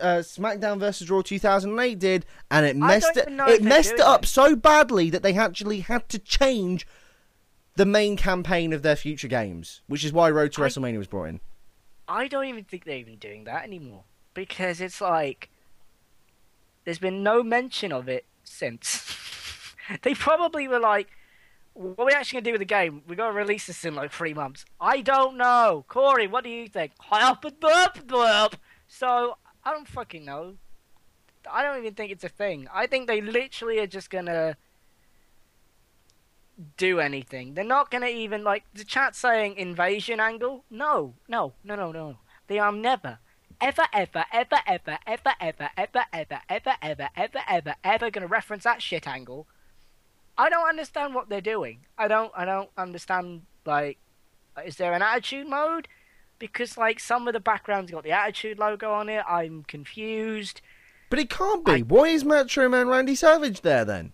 uh, SmackDown vs. Raw 2008 did, and it messed it. It messed it up it. so badly that they actually had to change the main campaign of their future games, which is why Road to I- WrestleMania was brought in. I don't even think they're even doing that anymore because it's like there's been no mention of it since. they probably were like, what are we actually gonna do with the game? We're gonna release this in like three months. I don't know. Cory, what do you think? So I don't fucking know. I don't even think it's a thing. I think they literally are just gonna do anything. They're not gonna even like the chat saying invasion angle. No, no, no, no, no. They are never, ever, ever, ever, ever, ever, ever, ever, ever, ever, ever, ever, ever, ever gonna reference that shit angle. I don't understand what they're doing. I don't. I don't understand. Like, is there an attitude mode? Because like some of the backgrounds got the attitude logo on it. I'm confused. But it can't be. I- Why is Macho Man Randy Savage there then?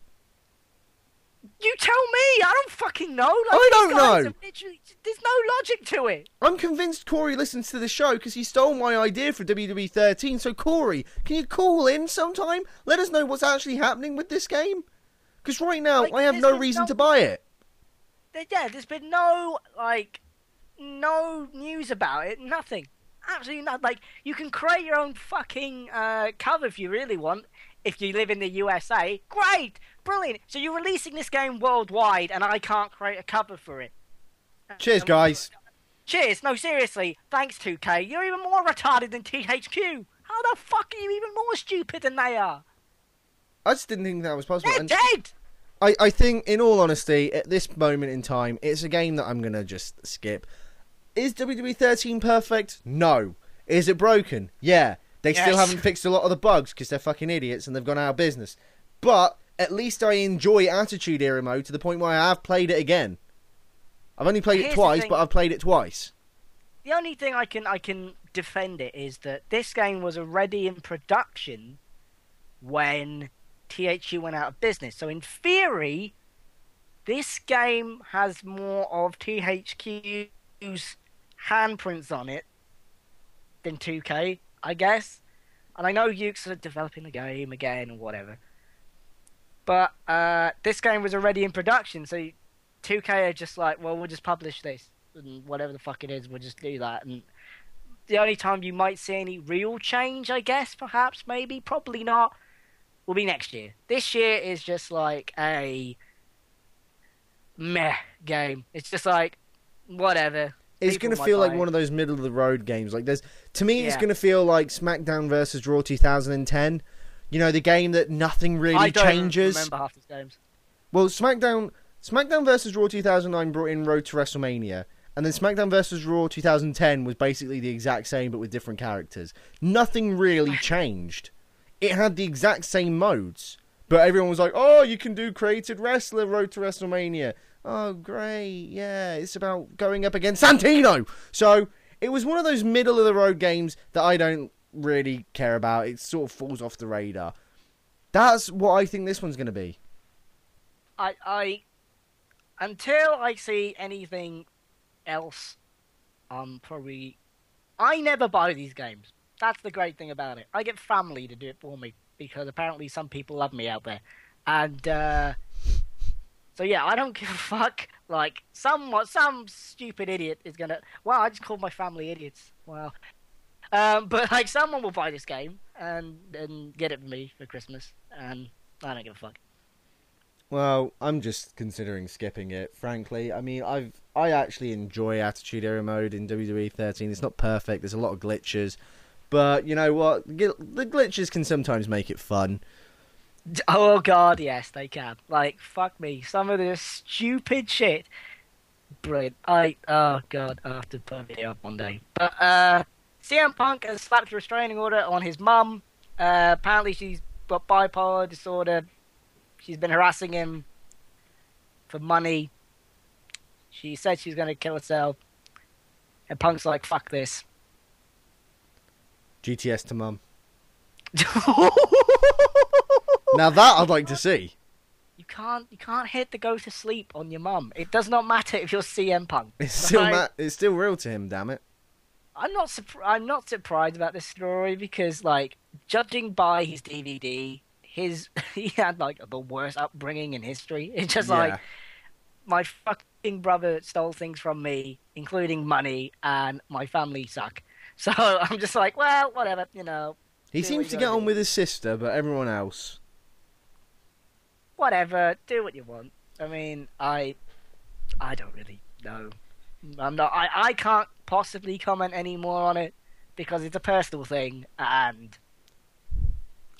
You tell me. I don't fucking know. Like, I don't know. there's no logic to it. I'm convinced Cory listens to the show because he stole my idea for WWE 13. So, Cory, can you call in sometime? Let us know what's actually happening with this game. Because right now, Like, I have no reason no- to buy it. There- Yeah, there's been no like, no news about it. Nothing. Absolutely not. Like, you can create your own fucking uh, cover if you really want. If you live in the USA, great, brilliant. So you're releasing this game worldwide, and I can't create a cover for it. Cheers, guys. Cheers. No, seriously. Thanks, 2K. You're even more retarded than THQ. How the fuck are you even more stupid than they are? I just didn't think that was possible. They're And dead. I, I think, in all honesty, at this moment in time, it's a game that I'm going to just skip. Is WWE 13 perfect? No. Is it broken? Yeah. They still haven't fixed a lot of the bugs because they're fucking idiots and they've gone out of business. But at least I enjoy Attitude Era mode to the point where I have played it again. I've only played Here's it twice, but I've played it twice. The only thing I can I can defend it is that this game was already in production when THQ went out of business. So in theory, this game has more of THQ's handprints on it than 2K, I guess. And I know Yuke's sort of developing the game again or whatever. But uh, this game was already in production, so 2K are just like, well, we'll just publish this and whatever the fuck it is, we'll just do that. And the only time you might see any real change, I guess, perhaps, maybe, probably not, will be next year. This year is just like a meh game. It's just like whatever. It's going to feel like it. one of those middle of the road games. Like there's, to me, it's going to feel like SmackDown versus Raw 2010. You know, the game that nothing really I don't changes. remember half these games. Well, SmackDown SmackDown versus Raw 2009 brought in Road to WrestleMania, and then SmackDown versus Raw 2010 was basically the exact same but with different characters. Nothing really changed. It had the exact same modes, but everyone was like, "Oh, you can do created wrestler Road to WrestleMania." Oh, great! Yeah, it's about going up against Santino. So it was one of those middle of the road games that I don't really care about. It sort of falls off the radar. That's what I think this one's going to be. I, I, until I see anything else, I'm probably. I never buy these games. That's the great thing about it. I get family to do it for me because apparently some people love me out there, and uh, so yeah, I don't give a fuck. Like some some stupid idiot is gonna. Wow, I just called my family idiots. Wow. Um, but like someone will buy this game and and get it for me for Christmas, and I don't give a fuck. Well, I'm just considering skipping it. Frankly, I mean, I've I actually enjoy Attitude Era mode in WWE 13. It's not perfect. There's a lot of glitches, but you know what? The glitches can sometimes make it fun. Oh god, yes, they can. Like, fuck me. Some of this stupid shit. Brilliant. I oh god, I have to put a video up one day. But uh CM Punk has slapped a restraining order on his mum. Uh apparently she's got bipolar disorder. She's been harassing him for money. She said she's gonna kill herself. And Punk's like, fuck this. GTS to mum. Now that I'd like to see. You can't you can't hit the go to sleep on your mum. It does not matter if you're CM Punk. It's still Right? ma- it's still real to him. Damn it. I'm not surpri- I'm not surprised about this story because like judging by his DVD, his he had like the worst upbringing in history. It's just like my fucking brother stole things from me, including money, and my family suck. So I'm just like, well, whatever, you know, He seems to get on with his sister, but everyone else. whatever, do what you want. I mean, I I don't really know. I'm not. I, I can't possibly comment any more on it because it's a personal thing, and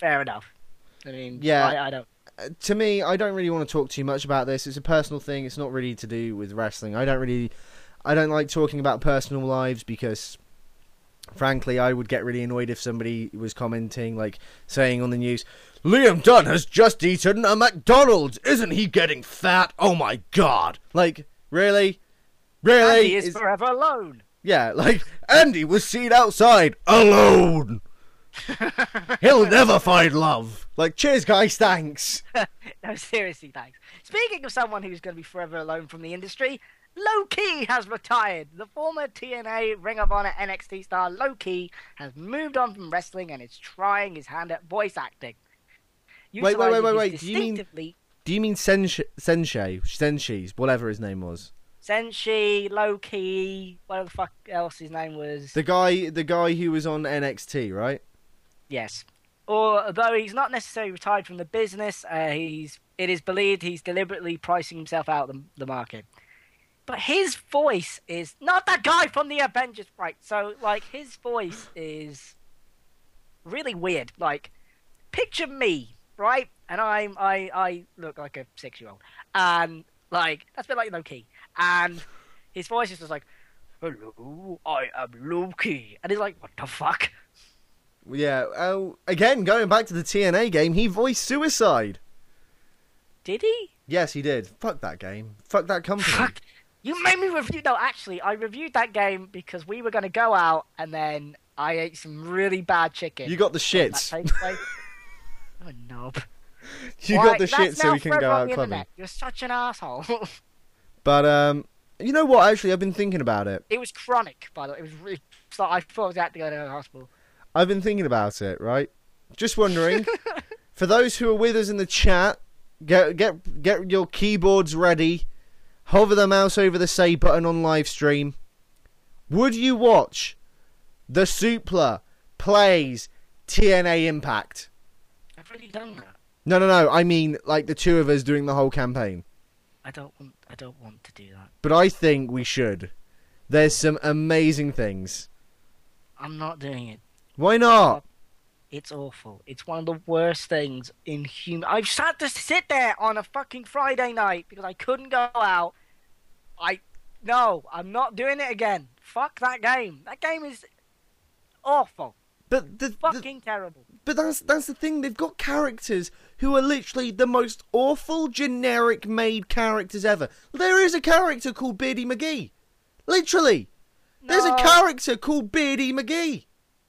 fair enough. I mean, Yeah. I, I don't. Uh, to me, I don't really want to talk too much about this. It's a personal thing. It's not really to do with wrestling. I don't really, I don't like talking about personal lives because, frankly, I would get really annoyed if somebody was commenting, like saying on the news, "Liam Dunn has just eaten a McDonald's. Isn't he getting fat? Oh my god!" Like, really, really? Andy is Is- forever alone. Yeah, like Andy was seen outside alone. He'll never find love. Like, cheers, guys. Thanks. no, seriously, thanks. Speaking of someone who's going to be forever alone from the industry, Loki has retired. The former TNA Ring of Honor NXT star Loki has moved on from wrestling and is trying his hand at voice acting. Wait, wait, wait, wait, wait. Do you mean- Do you mean Sensei, Sensei, Sensei's, whatever his name was? Senshi, Loki, whatever the fuck else his name was. The guy, the guy who was on NXT, right? Yes. Or although he's not necessarily retired from the business, uh, he's it is believed he's deliberately pricing himself out of the, the market. But his voice is not that guy from the Avengers, right? So like his voice is really weird. Like picture me, right? And I'm I I look like a six year old, and like that's a bit like Loki, and his voice is just like, "Hello, I am Loki," and he's like, "What the fuck?" Yeah. Oh, again, going back to the TNA game, he voiced suicide. Did he? Yes, he did. Fuck that game. Fuck that company. Fuck. You made me review. No, actually, I reviewed that game because we were going to go out and then I ate some really bad chicken. You got the shits. I'm knob. Oh, you Why, got the shit so we can go out clubbing. You're such an asshole. But um, you know what? Actually, I've been thinking about it. it was chronic, by the way. It was really. So I thought I was had to go to the hospital. I've been thinking about it. Right. Just wondering. for those who are with us in the chat, get get get your keyboards ready. Hover the mouse over the say button on live stream. Would you watch the Suplah plays TNA Impact? I've really done that. No, no, no. I mean, like the two of us doing the whole campaign. I don't want. I don't want to do that. But I think we should. There's some amazing things. I'm not doing it. Why not? It's awful. It's one of the worst things in human. I've had to sit there on a fucking Friday night because I couldn't go out. I no, I'm not doing it again. Fuck that game. That game is awful. But the, the Fucking terrible. but that's that's the thing. They've got characters who are literally the most awful generic made characters ever. There is a character called Beardy McGee. Literally, there's a character called Beardy McGee.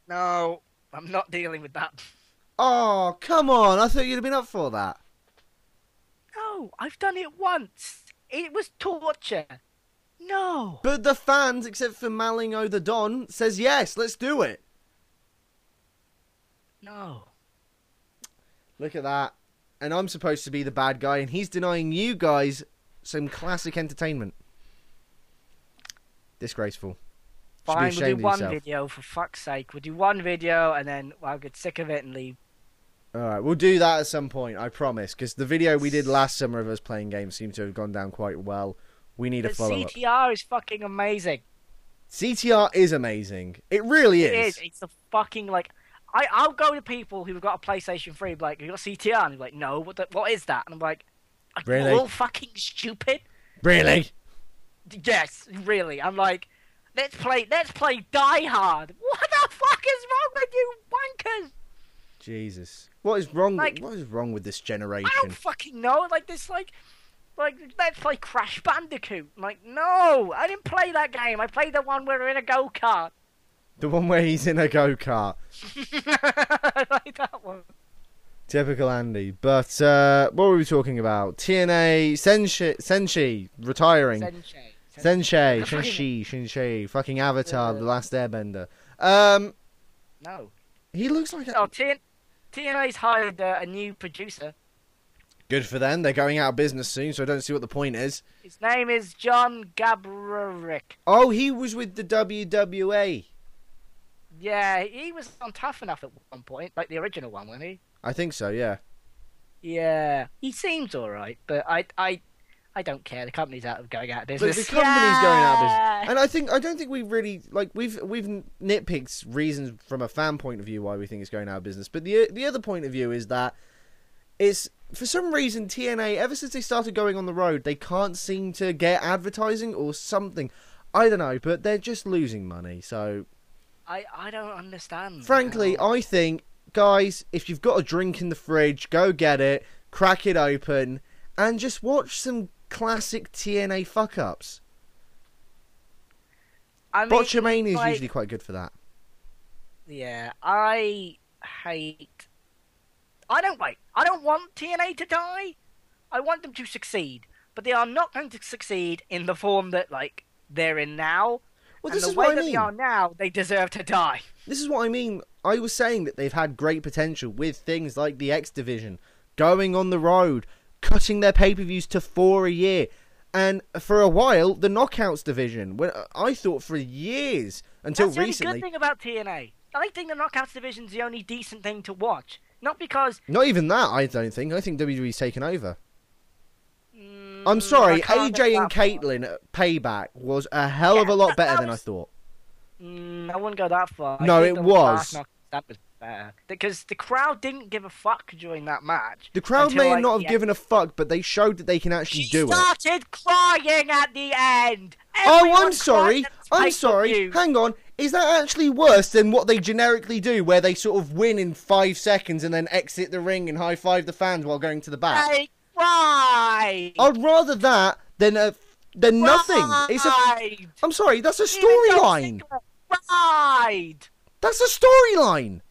No, I'm not dealing with that. Oh, come on! I thought you'd have been up for that. No, I've done it once. It was torture. No. But the fans, except for Malingo the Don, says yes. Let's do it. No. Look at that. And I'm supposed to be the bad guy, and he's denying you guys some classic entertainment. Disgraceful. Should Fine, we'll do one yourself. video for fuck's sake. We'll do one video and then I'll get sick of it and leave. All right, we'll do that at some point. I promise. Because the video we did last summer of us playing games seemed to have gone down quite well. We need a follow up. CTR is fucking amazing. CTR is amazing. It really It is. is. It's the fucking like. I I'll go to people who've got a PlayStation 3, be like, you got CTR, and they're like, no, what the, what is that? And I'm like, are you Really? all fucking stupid? Really? Yes, really. I'm like, let's play, let's play Die Hard. What the fuck is wrong with you wankers? Jesus. What is wrong? Like- what is wrong with this generation? I don't fucking know. Like this, like, like let's play Crash Bandicoot. I'm like, no, I didn't play that game. I played the one where we're in a go kart. The one where he's in a go kart. I like that one. Typical Andy. But uh, what were we talking about? TNA Senshi, Senshi retiring. Sensei. Sensei, Shenshi, Shenshi, fucking Avatar, The Last Airbender. Um, No. he looks like a... Oh, TN- TNA's hired uh, a new producer. Good for them. They're going out of business soon, so I don't see what the point is. His name is John Gaburick. Oh, he was with the WWA. Yeah, he was on Tough Enough at one point, like the original one, wasn't he? I think so, yeah. Yeah, he seems all right, but I, I, I don't care. The company's out of going out of business. the company's going out of Yeah! business, and I think I don't think we really like we've we've nitpicked reasons from a fan point of view why we think it's going out of business. But the the other point of view is that it's for some reason TNA ever since they started going on the road they can't seem to get advertising or something. I don't know, but they're just losing money. So I I don't understand. frankly, I think guys, if you've got a drink in the fridge, go get it, crack it open, and just watch some classic TNA fuck ups. I mean, Botchamania is like- usually quite good for that. Yeah, I hate. I don't wait. I don't want TNA to die. I want them to succeed, but they are not going to succeed in the form that like they're in now. Well, and this the is way what I that mean. they are now, they deserve to die. This is what I mean. I was saying that they've had great potential with things like the X Division, going on the road, cutting their pay per views to four a year, and for a while the Knockouts division. When uh, I thought for years until That's the only recently, good thing about TNA. I think the Knockouts division's the only decent thing to watch. Not because not even that. I don't think. I think WWE's taken over. Mm, I'm sorry, AJ and. Kaitlyn at Payback was a hell of a lot better that than I thought. Mm, I wouldn't go that far. No, it was. That was better because the crowd didn't give a fuck during that match. The crowd may like, not have given a fuck, but they showed that they can actually She do it. started crying at the end. Oh, I'm sorry. I'm sorry. Hang on. Is that actually worse than what they generically do, where they sort of win in five seconds and then exit the ring and high five the fans while going to the back? They I'd rather that than a than nothing. It's a. I'm sorry. That's a storyline. Cried. That's a storyline.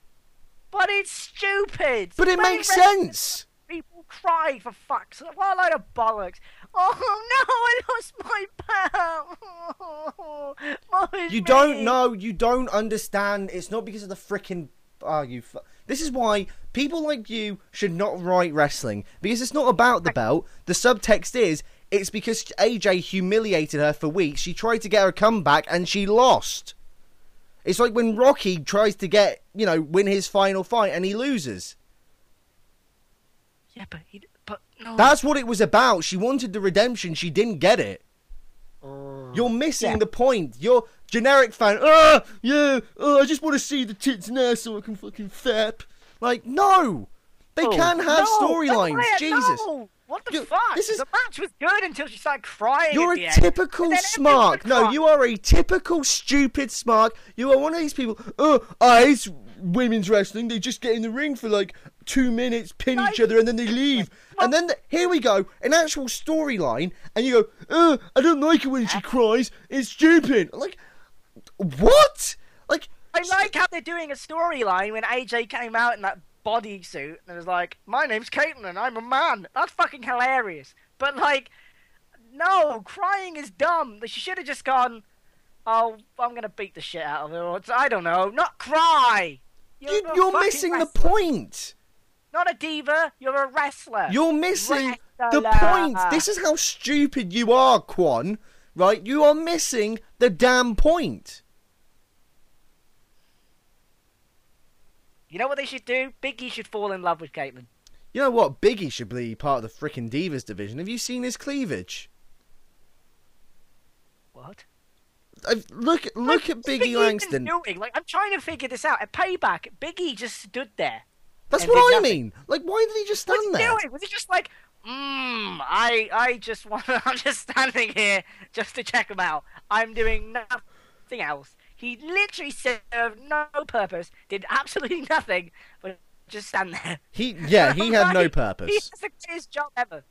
But it's stupid. But it makes sense. People cry for fuck's. What a load of bollocks. Oh no, I lost my pal. You me. don't know. You don't understand. It's not because of the freaking. Oh, you. Fu- this is why people like you should not write wrestling because it's not about the belt. The subtext is it's because AJ humiliated her for weeks. She tried to get her comeback and she lost. It's like when Rocky tries to get you know win his final fight and he loses. Yeah, but he, but no. That's what it was about. She wanted the redemption. She didn't get it. Oh. You're missing Yeah. the point. You're generic fan. Ah, yeah. Oh, I just want to see the tits ass so I can fucking fap. Like, no, they Oh, can have no, storylines. don't say it, Jesus, no. What the You- fuck? this is- The match was good until she started crying. you're a typical then. No, you are a typical stupid smart. You are one of these people. Oh, I hate women's wrestling. They just get in the ring for like two minutes, pin No. each other, and then they leave. And then the, here we go, an actual storyline, and you go, oh, I don't like it when she cries. It's stupid. Like, what? Like, I like how they're doing a storyline when AJ came out in that bodysuit and was like, "My name's Kaitlyn, I'm a man." That's fucking hilarious. But like, no, crying is dumb. She should have just gone, "Oh, I'm gonna beat the shit out of her," or I don't know, not cry. You're, you, you're missing the point. Not a diva. You're a wrestler. You're missing the point. This is how stupid you are, Quan. Right? You are missing the damn point. You know what they should do? Biggie should fall in love with Kaitlyn. You know what? Biggie should be part of the frickin' Divas division. Have you seen his cleavage? What? I've, look, look at What's Biggie even Langston. Doing? Like, I'm trying to figure this out. At Payback, Biggie just stood there. That's what I mean. Like, why did he just What's stand he there? doing? Was he just like, mmm, I, I just want, to. I'm just standing here just to check him out. I'm doing nothing else. He literally served no purpose, did absolutely nothing, but just stand there. He, yeah, he had no purpose. He has the greatest job ever.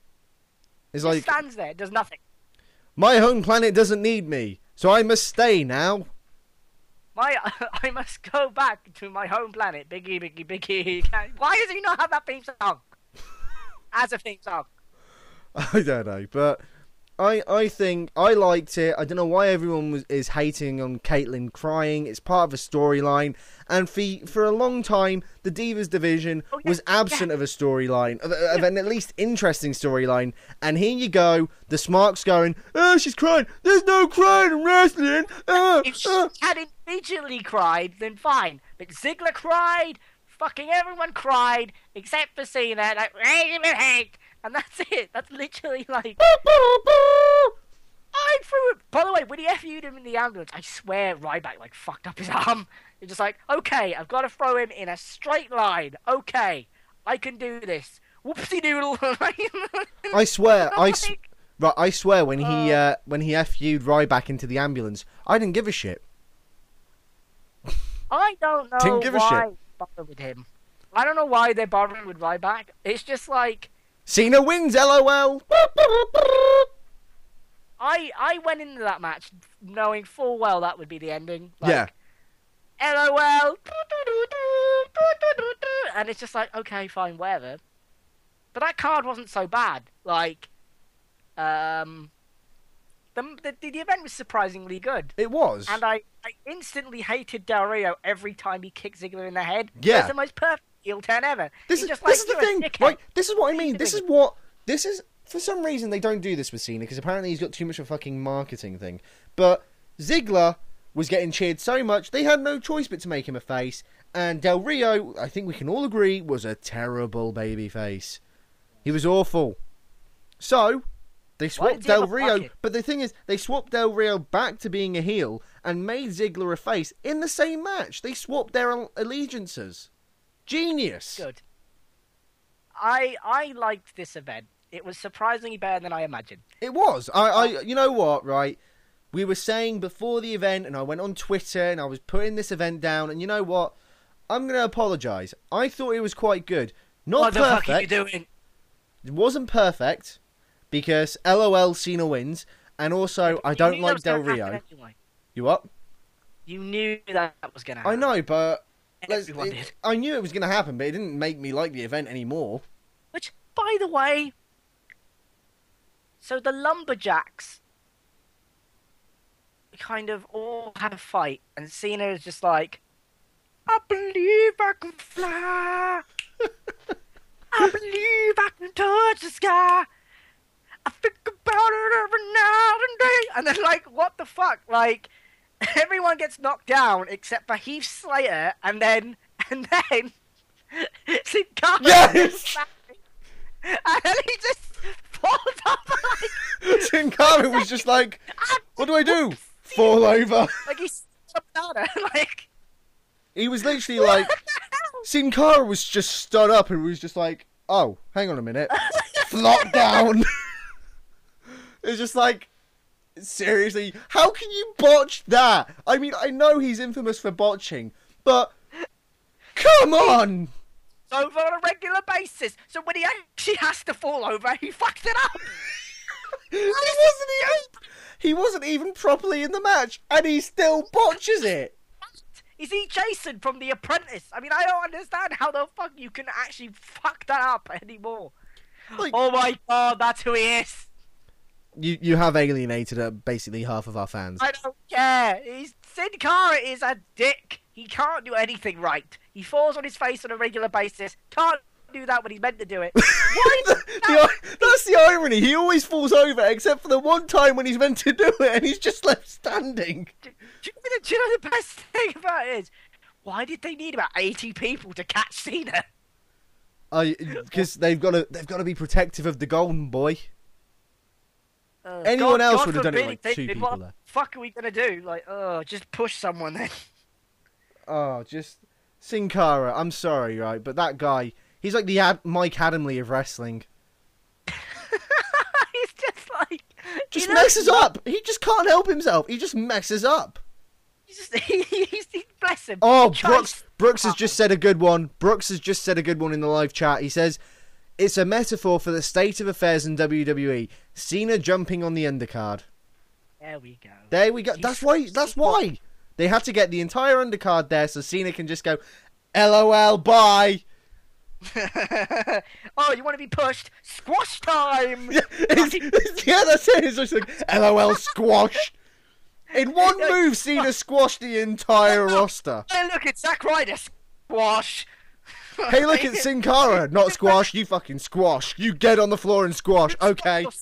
It's Just like stands there, does nothing. my home planet doesn't need me, so I must stay now. My, I must go back to my home planet. Biggie, Biggie, Biggie. Why does he not have that theme song? As a theme song. I don't know, but I I think I liked it. I don't know why everyone was is hating on Kaitlyn crying. It's part of a storyline, and for for a long time, the Divas division Oh, yeah, was absent yeah. of a storyline, of, of an at least interesting storyline. And here you go, the Smarks going, oh, she's crying. There's no crying in wrestling. Uh, If she uh." had individually cried, then fine. But Ziggler cried, fucking everyone cried, except for Cena. Like, "Wait a minute, and that's it. That's literally like. I threw it. By the way, when he FU'd him in the ambulance, I swear Ryback like fucked up his arm. He's just like, okay, I've got to throw him in a straight line. Okay, I can do this. Whoopsie doodle. I swear, I s- right, I swear when he Uh. uh, when he FU'd Ryback into the ambulance, I didn't give a shit. I don't know Didn't give a shit. bother with him. I don't know why they're bothering with Ryback. It's just like Cena wins, lol. I I went into that match knowing full well that would be the ending. Like, Yeah. LOL. And it's just like, okay, fine, whatever. But that card wasn't so bad. Like, um, the the, the event was surprisingly good. It was. And I, I instantly hated Del Rio every time he kicked Ziggler in the head. Yeah. It's the most perfect heel turn ever. This He's is this is the thing, right? This is what I mean. This is what this is. For some reason, they don't do this with Cena because apparently he's got too much of a fucking marketing thing. But Ziggler was getting cheered so much they had no choice but to make him a face. And Del Rio, I think we can all agree, was a terrible baby face. He was awful. So they swapped did he have Del Rio, but the thing is, they swapped Del Rio back to being a heel and made Ziggler a face in the same match. They swapped their allegiances. Genius. Good. I I liked this event. It was surprisingly better than I imagined. It was. I, I, you know what, right? We were saying before the event, and I went on Twitter and I was putting this event down, and you know what? I'm going to apologise. I thought it was quite good. Not what the perfect. fuck are you doing? It wasn't perfect because LOL Cena wins, and also I don't like Del Rio. Anyway. You what? You knew that was going to happen. I know, but Everyone it- did. I knew it was going to happen, but it didn't make me like the event anymore. Which, by the way, so the lumberjacks kind of all had a fight, and Cena is just like, "I believe I can fly. I believe I can touch the sky. I think about it every night and day." And then, like, what the fuck? Like, everyone gets knocked down except for Heath Slater, and then, and then, Sin Cara Yes! and then he just falls off like, Sin Cara was just like, "What do I do? Fall over." like he's a banana. like, He was literally like, Sin Cara was just stood up and was just like, oh, hang on a minute. Flop down. it's just like, seriously, how can you botch that? I mean, I know he's infamous for botching, but come on. over on a regular basis. So when he actually has to fall over, he fucks it up. He wasn't even, he wasn't even properly in the match, and he still botches it. Is he Jason from The Apprentice? I mean, I don't understand how the fuck you can actually fuck that up anymore. Like- oh my god, that's who he is. You you have alienated uh, basically half of our fans. I don't care. He's Sin Cara is a dick. He can't do anything right. He falls on his face on a regular basis. Can't do that when he's meant to do it. Why? the, the, that's the irony. He always falls over, except for the one time when he's meant to do it, and he's just left standing. do, you know, do you know the best thing about it is? Why did they need about 80 people to catch Cena? Because they've got to they've got to be protective of the golden boy. Uh, Anyone God- else God would have done it like two people What the fuck are we gonna do? Like, oh, just push someone then. Oh, just Sin Cara. I'm sorry, right, but that guy, he's like the Ad- Mike Adamle of wrestling. He's just like Just messes not- up. He just can't help himself. He just messes up. He's just, he, he's, he, bless him. Oh, Brooks! Brooks has just said a good one. Brooks has just said a good one in the live chat. He says, "It's a metaphor for the state of affairs in WWE. Cena jumping on the undercard. There we go. There we go. That's why. That's why they had to get the entire undercard there, so Cena can just go, "LOL, bye." oh, you want to be pushed? Squash time! It's- it's- yeah, that's it. It's just like, "LOL, squash." In one move, Cena squashed the entire roster. hey, look, it's Zack Ryder. Squash. Hey, look at Sin Cara. Not squash. You fucking squash. You get on the floor and squash. Okay.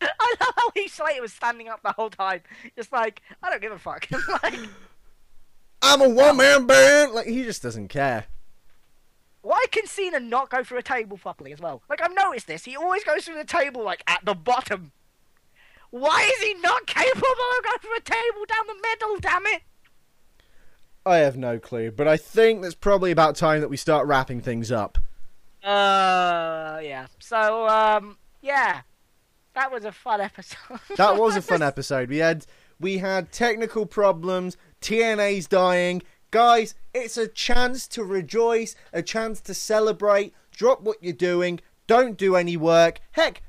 I love how Heath Slater was standing up the whole time, just like I don't give a fuck. like, I'm a one man band. Like he just doesn't care. Why can Cena not go through a table properly as well? Like I've noticed this. He always goes through the table like at the bottom. Why is he not capable of going through a table down the middle? Damn it! I have no clue, but I think that's probably about time that we start wrapping things up. Uh, yeah. So, um, yeah, that was a fun episode. That was a fun episode. We had we had technical problems, TNA's dying. Guys, it's a chance to rejoice, a chance to celebrate. Drop what you're doing. Don't do any work. Heck,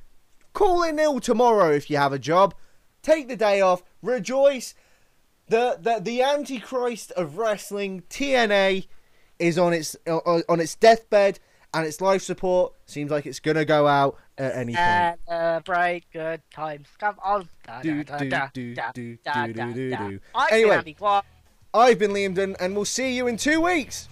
call in ill tomorrow if you have a job. Take the day off. Rejoice. The the the Antichrist of wrestling, TNA, is on its uh, uh, on its deathbed, and its life support seems like it's gonna go out at any uh, point. Celebrate uh, good times. Come on. Do, do, do, do, do, do, do. Anyway. I've been Liam Dunn, and we'll see you in two weeks.